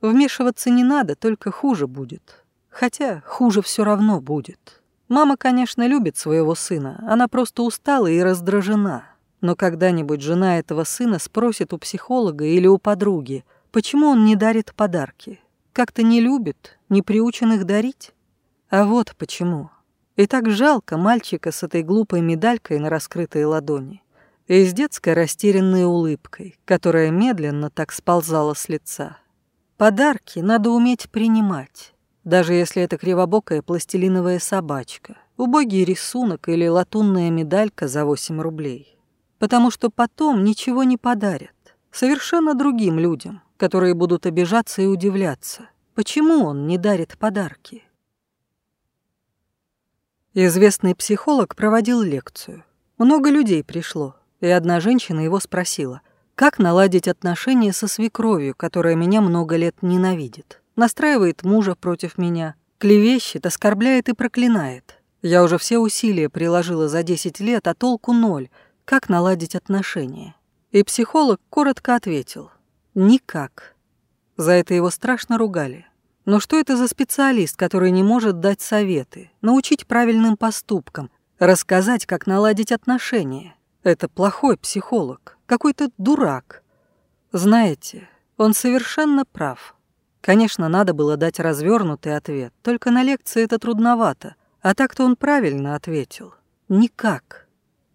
Вмешиваться не надо, только хуже будет. Хотя хуже все равно будет. Мама, конечно, любит своего сына, она просто устала и раздражена. Но когда-нибудь жена этого сына спросит у психолога или у подруги, почему он не дарит подарки. Как-то не любит, не приучен их дарить. А вот почему. И так жалко мальчика с этой глупой медалькой на раскрытой ладони и с детской растерянной улыбкой, которая медленно так сползала с лица. Подарки надо уметь принимать, даже если это кривобокая пластилиновая собачка, убогий рисунок или латунная медалька за 8 рублей. Потому что потом ничего не подарят. Совершенно другим людям, которые будут обижаться и удивляться, почему он не дарит подарки. Известный психолог проводил лекцию. Много людей пришло, и одна женщина его спросила, как наладить отношения со свекровью, которая меня много лет ненавидит, настраивает мужа против меня, клевещет, оскорбляет и проклинает. Я уже все усилия приложила за 10 лет, а толку ноль. Как наладить отношения? И психолог коротко ответил. Никак. За это его страшно ругали. Но что это за специалист, который не может дать советы, научить правильным поступкам, рассказать, как наладить отношения? Это плохой психолог, какой-то дурак. Знаете, он совершенно прав. Конечно, надо было дать развернутый ответ, только на лекции это трудновато. А так-то он правильно ответил. Никак.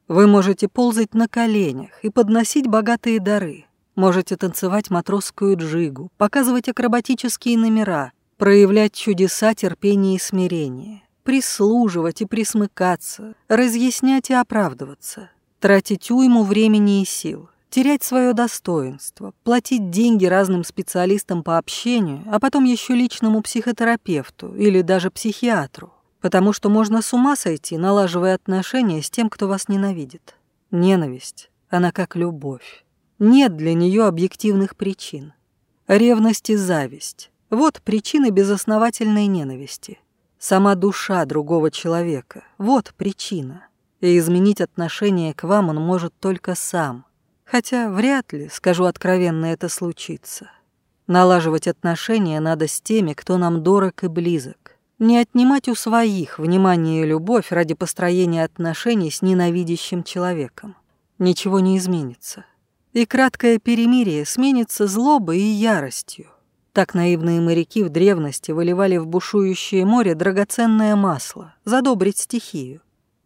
Вы можете ползать на коленях и подносить богатые дары, Можете танцевать матросскую джигу, показывать акробатические номера, проявлять чудеса терпения и смирения, прислуживать и присмыкаться, разъяснять и оправдываться, тратить уйму времени и сил, терять свое достоинство, платить деньги разным специалистам по общению, а потом еще личному психотерапевту или даже психиатру, потому что можно с ума сойти, налаживая отношения с тем, кто вас ненавидит. Ненависть, она как любовь. Нет для нее объективных причин. Ревность и зависть – вот причины безосновательной ненависти. Сама душа другого человека – вот причина. И изменить отношение к вам он может только сам. Хотя вряд ли, скажу откровенно, это случится. Налаживать отношения надо с теми, кто нам дорог и близок. Не отнимать у своих внимание и любовь ради построения отношений с ненавидящим человеком. Ничего не изменится и краткое перемирие сменится злобой и яростью. Так наивные моряки в древности выливали в бушующее море драгоценное масло, задобрить стихию.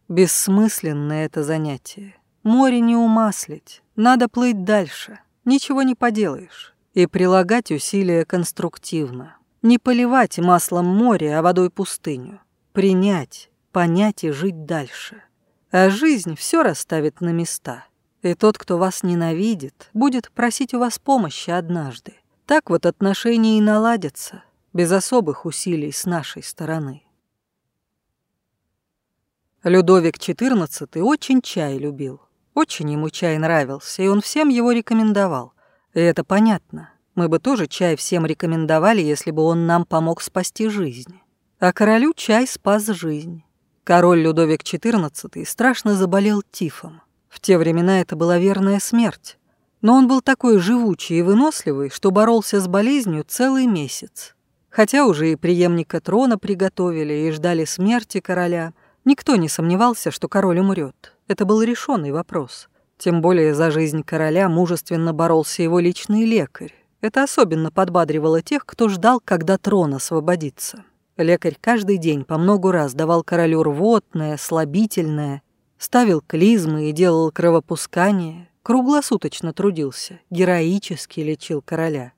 Бессмысленное это занятие. Море не умаслить, надо плыть дальше, ничего не поделаешь. И прилагать усилия конструктивно. Не поливать маслом море, а водой пустыню. Принять, понять и жить дальше. А жизнь все расставит на места. И тот, кто вас ненавидит, будет просить у вас помощи однажды. Так вот отношения и наладятся, без особых усилий с нашей стороны. Людовик XIV очень чай любил. Очень ему чай нравился, и он всем его рекомендовал. И это понятно. Мы бы тоже чай всем рекомендовали, если бы он нам помог спасти жизнь. А королю чай спас жизнь. Король Людовик XIV страшно заболел тифом. В те времена это была верная смерть. Но он был такой живучий и выносливый, что боролся с болезнью целый месяц. Хотя уже и преемника трона приготовили и ждали смерти короля, никто не сомневался, что король умрет. Это был решенный вопрос. Тем более за жизнь короля мужественно боролся его личный лекарь. Это особенно подбадривало тех, кто ждал, когда трон освободится. Лекарь каждый день по многу раз давал королю рвотное, слабительное Ставил клизмы и делал кровопускание, круглосуточно трудился, героически лечил короля.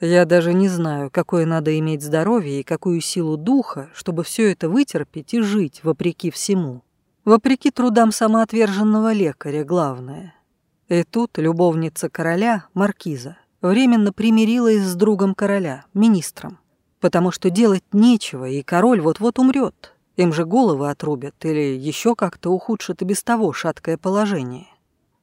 Я даже не знаю, какое надо иметь здоровье и какую силу духа, чтобы все это вытерпеть и жить вопреки всему. Вопреки трудам самоотверженного лекаря, главное. И тут любовница короля, маркиза, временно примирилась с другом короля, министром. Потому что делать нечего, и король вот-вот умрет. Им же головы отрубят или еще как-то ухудшат и без того шаткое положение.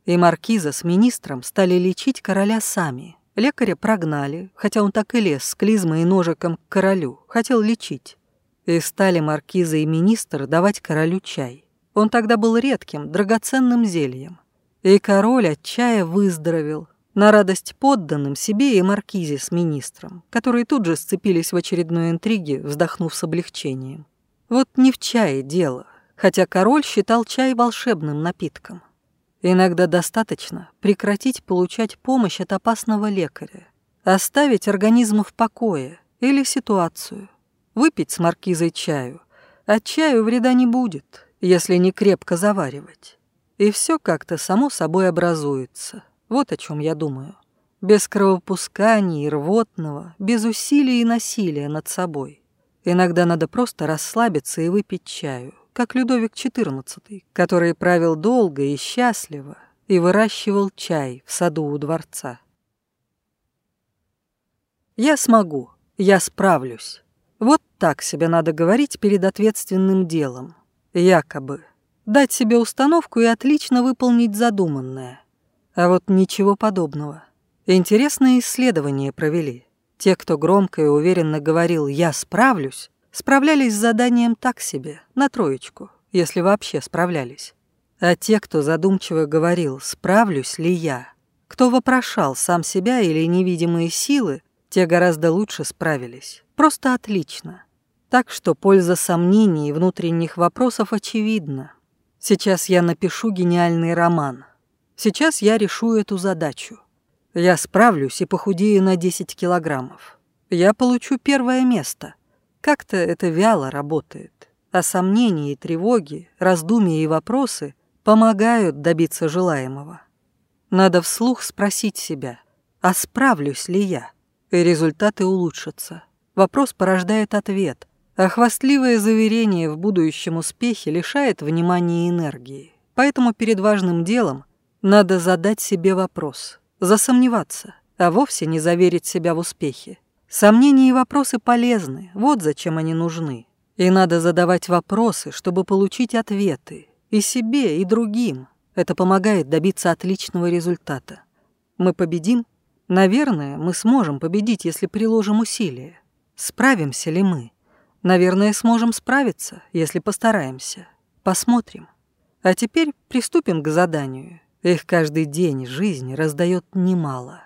И маркиза с министром стали лечить короля сами. Лекаря прогнали, хотя он так и лез с клизмой и ножиком к королю, хотел лечить. И стали маркиза и министр давать королю чай. Он тогда был редким, драгоценным зельем. И король от чая выздоровел, на радость подданным себе и маркизе с министром, которые тут же сцепились в очередной интриге, вздохнув с облегчением. Вот не в чае дело, хотя король считал чай волшебным напитком. Иногда достаточно прекратить получать помощь от опасного лекаря, оставить организм в покое или ситуацию, выпить с маркизой чаю. От чаю вреда не будет, если не крепко заваривать. И все как-то само собой образуется. Вот о чем я думаю. Без кровопускания и рвотного, без усилий и насилия над собой. Иногда надо просто расслабиться и выпить чаю, как Людовик XIV, который правил долго и счастливо и выращивал чай в саду у дворца. «Я смогу, я справлюсь». Вот так себе надо говорить перед ответственным делом. Якобы. Дать себе установку и отлично выполнить задуманное. А вот ничего подобного. Интересные исследования провели. Те, кто громко и уверенно говорил «я справлюсь», справлялись с заданием так себе, на троечку, если вообще справлялись. А те, кто задумчиво говорил «справлюсь ли я», кто вопрошал сам себя или невидимые силы, те гораздо лучше справились. Просто отлично. Так что польза сомнений и внутренних вопросов очевидна. Сейчас я напишу гениальный роман. Сейчас я решу эту задачу. Я справлюсь и похудею на 10 килограммов. Я получу первое место. Как-то это вяло работает. А сомнения и тревоги, раздумья и вопросы помогают добиться желаемого. Надо вслух спросить себя, а справлюсь ли я? И результаты улучшатся. Вопрос порождает ответ, а хвастливое заверение в будущем успехе лишает внимания и энергии. Поэтому перед важным делом надо задать себе вопрос – засомневаться, а вовсе не заверить себя в успехе. Сомнения и вопросы полезны, вот зачем они нужны. И надо задавать вопросы, чтобы получить ответы. И себе, и другим. Это помогает добиться отличного результата. Мы победим? Наверное, мы сможем победить, если приложим усилия. Справимся ли мы? Наверное, сможем справиться, если постараемся. Посмотрим. А теперь приступим к заданию. Их каждый день жизнь раздает немало.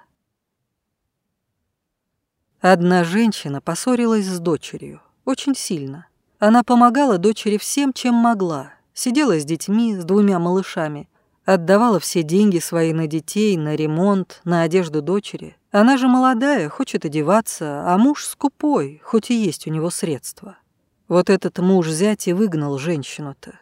Одна женщина поссорилась с дочерью, очень сильно. Она помогала дочери всем, чем могла. Сидела с детьми, с двумя малышами. Отдавала все деньги свои на детей, на ремонт, на одежду дочери. Она же молодая, хочет одеваться, а муж скупой, хоть и есть у него средства. Вот этот муж зять и выгнал женщину-то.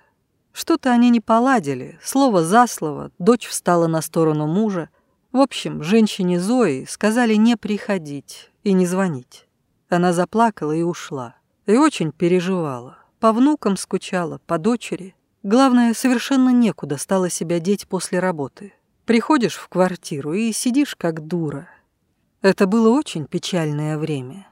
Что-то они не поладили, слово за слово, дочь встала на сторону мужа. В общем, женщине Зои сказали не приходить и не звонить. Она заплакала и ушла. И очень переживала. По внукам скучала, по дочери. Главное, совершенно некуда стало себя деть после работы. Приходишь в квартиру и сидишь как дура. Это было очень печальное время.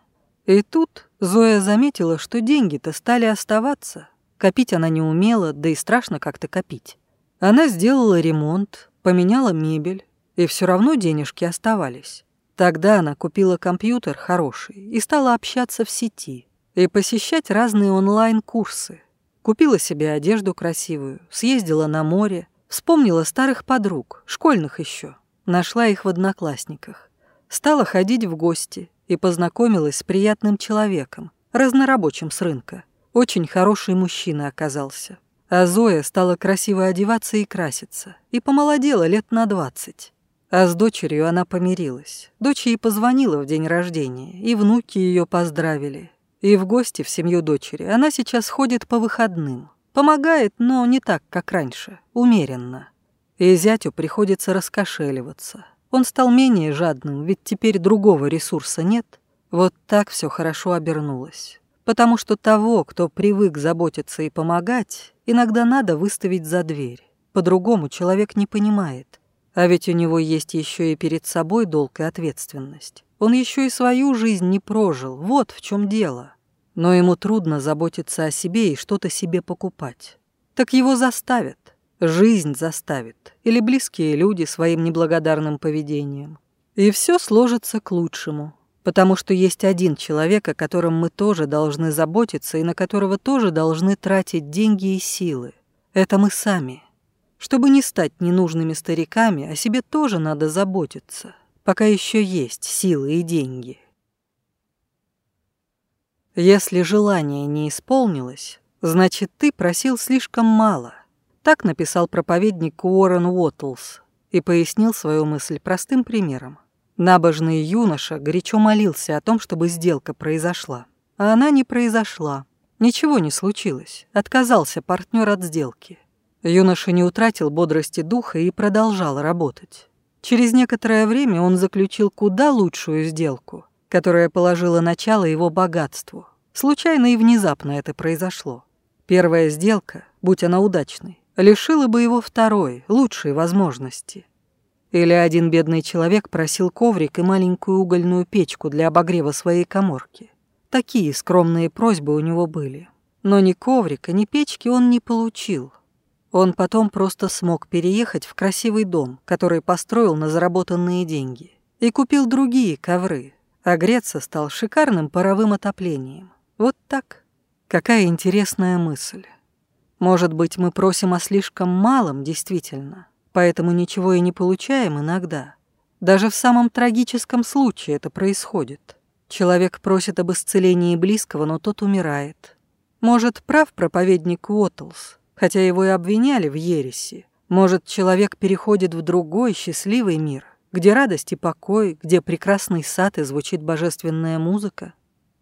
И тут Зоя заметила, что деньги-то стали оставаться – Копить она не умела, да и страшно как-то копить. Она сделала ремонт, поменяла мебель, и все равно денежки оставались. Тогда она купила компьютер хороший и стала общаться в сети и посещать разные онлайн-курсы. Купила себе одежду красивую, съездила на море, вспомнила старых подруг, школьных еще, нашла их в одноклассниках. Стала ходить в гости и познакомилась с приятным человеком, разнорабочим с рынка. Очень хороший мужчина оказался. А Зоя стала красиво одеваться и краситься, и помолодела лет на двадцать. А с дочерью она помирилась. Дочь ей позвонила в день рождения, и внуки ее поздравили. И в гости в семью дочери она сейчас ходит по выходным. Помогает, но не так, как раньше, умеренно. И зятю приходится раскошеливаться. Он стал менее жадным, ведь теперь другого ресурса нет. Вот так все хорошо обернулось потому что того, кто привык заботиться и помогать, иногда надо выставить за дверь. По-другому человек не понимает. А ведь у него есть еще и перед собой долг и ответственность. Он еще и свою жизнь не прожил, вот в чем дело. Но ему трудно заботиться о себе и что-то себе покупать. Так его заставят, жизнь заставит, или близкие люди своим неблагодарным поведением. И все сложится к лучшему, потому что есть один человек, о котором мы тоже должны заботиться и на которого тоже должны тратить деньги и силы. Это мы сами. Чтобы не стать ненужными стариками, о себе тоже надо заботиться, пока еще есть силы и деньги. Если желание не исполнилось, значит, ты просил слишком мало. Так написал проповедник Уоррен Уоттлс и пояснил свою мысль простым примером. Набожный юноша горячо молился о том, чтобы сделка произошла. А она не произошла. Ничего не случилось. Отказался партнер от сделки. Юноша не утратил бодрости духа и продолжал работать. Через некоторое время он заключил куда лучшую сделку, которая положила начало его богатству. Случайно и внезапно это произошло. Первая сделка, будь она удачной, лишила бы его второй, лучшей возможности – или один бедный человек просил коврик и маленькую угольную печку для обогрева своей коморки. Такие скромные просьбы у него были. Но ни коврика, ни печки он не получил. Он потом просто смог переехать в красивый дом, который построил на заработанные деньги, и купил другие ковры, а греться стал шикарным паровым отоплением. Вот так. Какая интересная мысль. Может быть, мы просим о слишком малом, действительно, поэтому ничего и не получаем иногда. Даже в самом трагическом случае это происходит. Человек просит об исцелении близкого, но тот умирает. Может, прав проповедник Уоттлс, хотя его и обвиняли в ереси. Может, человек переходит в другой счастливый мир, где радость и покой, где прекрасный сад и звучит божественная музыка.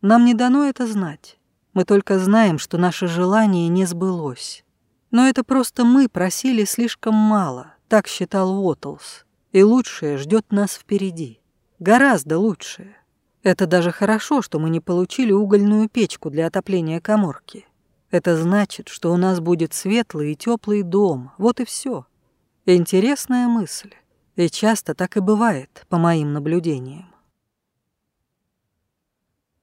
Нам не дано это знать. Мы только знаем, что наше желание не сбылось. Но это просто мы просили слишком мало. Так считал Уоттлс. И лучшее ждет нас впереди. Гораздо лучшее. Это даже хорошо, что мы не получили угольную печку для отопления коморки. Это значит, что у нас будет светлый и теплый дом. Вот и все. Интересная мысль. И часто так и бывает, по моим наблюдениям.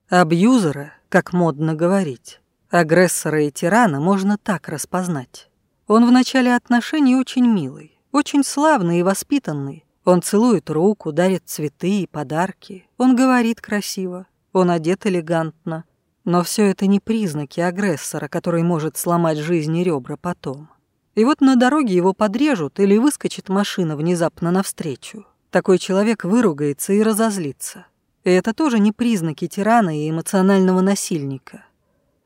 Абьюзера, как модно говорить, агрессора и тирана можно так распознать. Он в начале отношений очень милый, очень славный и воспитанный. Он целует руку, дарит цветы и подарки. Он говорит красиво. Он одет элегантно. Но все это не признаки агрессора, который может сломать жизнь и ребра потом. И вот на дороге его подрежут или выскочит машина внезапно навстречу. Такой человек выругается и разозлится. И это тоже не признаки тирана и эмоционального насильника.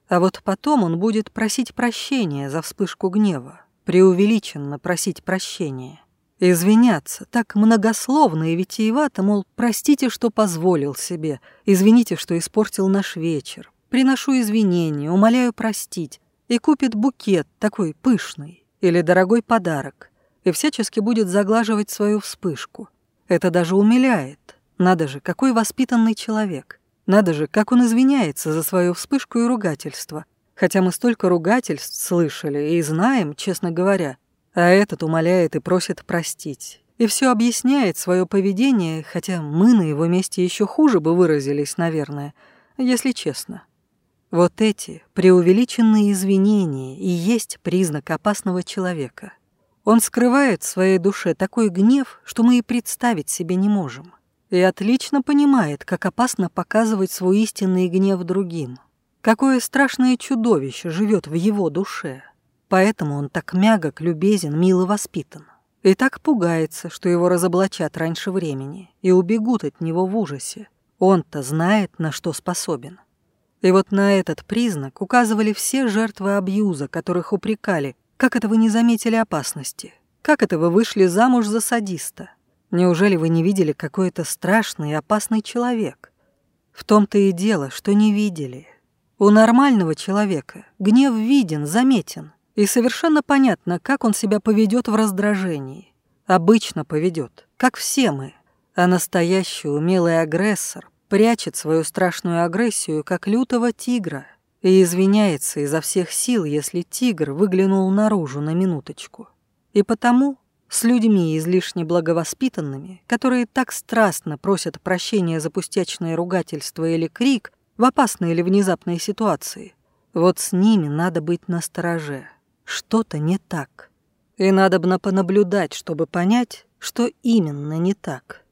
А вот потом он будет просить прощения за вспышку гнева преувеличенно просить прощения. Извиняться так многословно и витиевато, мол, простите, что позволил себе, извините, что испортил наш вечер, приношу извинения, умоляю простить, и купит букет такой пышный или дорогой подарок, и всячески будет заглаживать свою вспышку. Это даже умиляет. Надо же, какой воспитанный человек. Надо же, как он извиняется за свою вспышку и ругательство. Хотя мы столько ругательств слышали и знаем, честно говоря. А этот умоляет и просит простить. И все объясняет свое поведение, хотя мы на его месте еще хуже бы выразились, наверное, если честно. Вот эти преувеличенные извинения и есть признак опасного человека. Он скрывает в своей душе такой гнев, что мы и представить себе не можем. И отлично понимает, как опасно показывать свой истинный гнев другим. Какое страшное чудовище живет в его душе. Поэтому он так мягок, любезен, мило воспитан. И так пугается, что его разоблачат раньше времени и убегут от него в ужасе. Он-то знает, на что способен. И вот на этот признак указывали все жертвы абьюза, которых упрекали. Как это вы не заметили опасности? Как это вы вышли замуж за садиста? Неужели вы не видели, какой-то страшный и опасный человек? В том-то и дело, что не видели. У нормального человека гнев виден, заметен, и совершенно понятно, как он себя поведет в раздражении. Обычно поведет, как все мы. А настоящий умелый агрессор прячет свою страшную агрессию, как лютого тигра, и извиняется изо всех сил, если тигр выглянул наружу на минуточку. И потому с людьми излишне благовоспитанными, которые так страстно просят прощения за пустячное ругательство или крик, в опасной или внезапной ситуации. Вот с ними надо быть настороже. Что-то не так. И надо надобно понаблюдать, чтобы понять, что именно не так.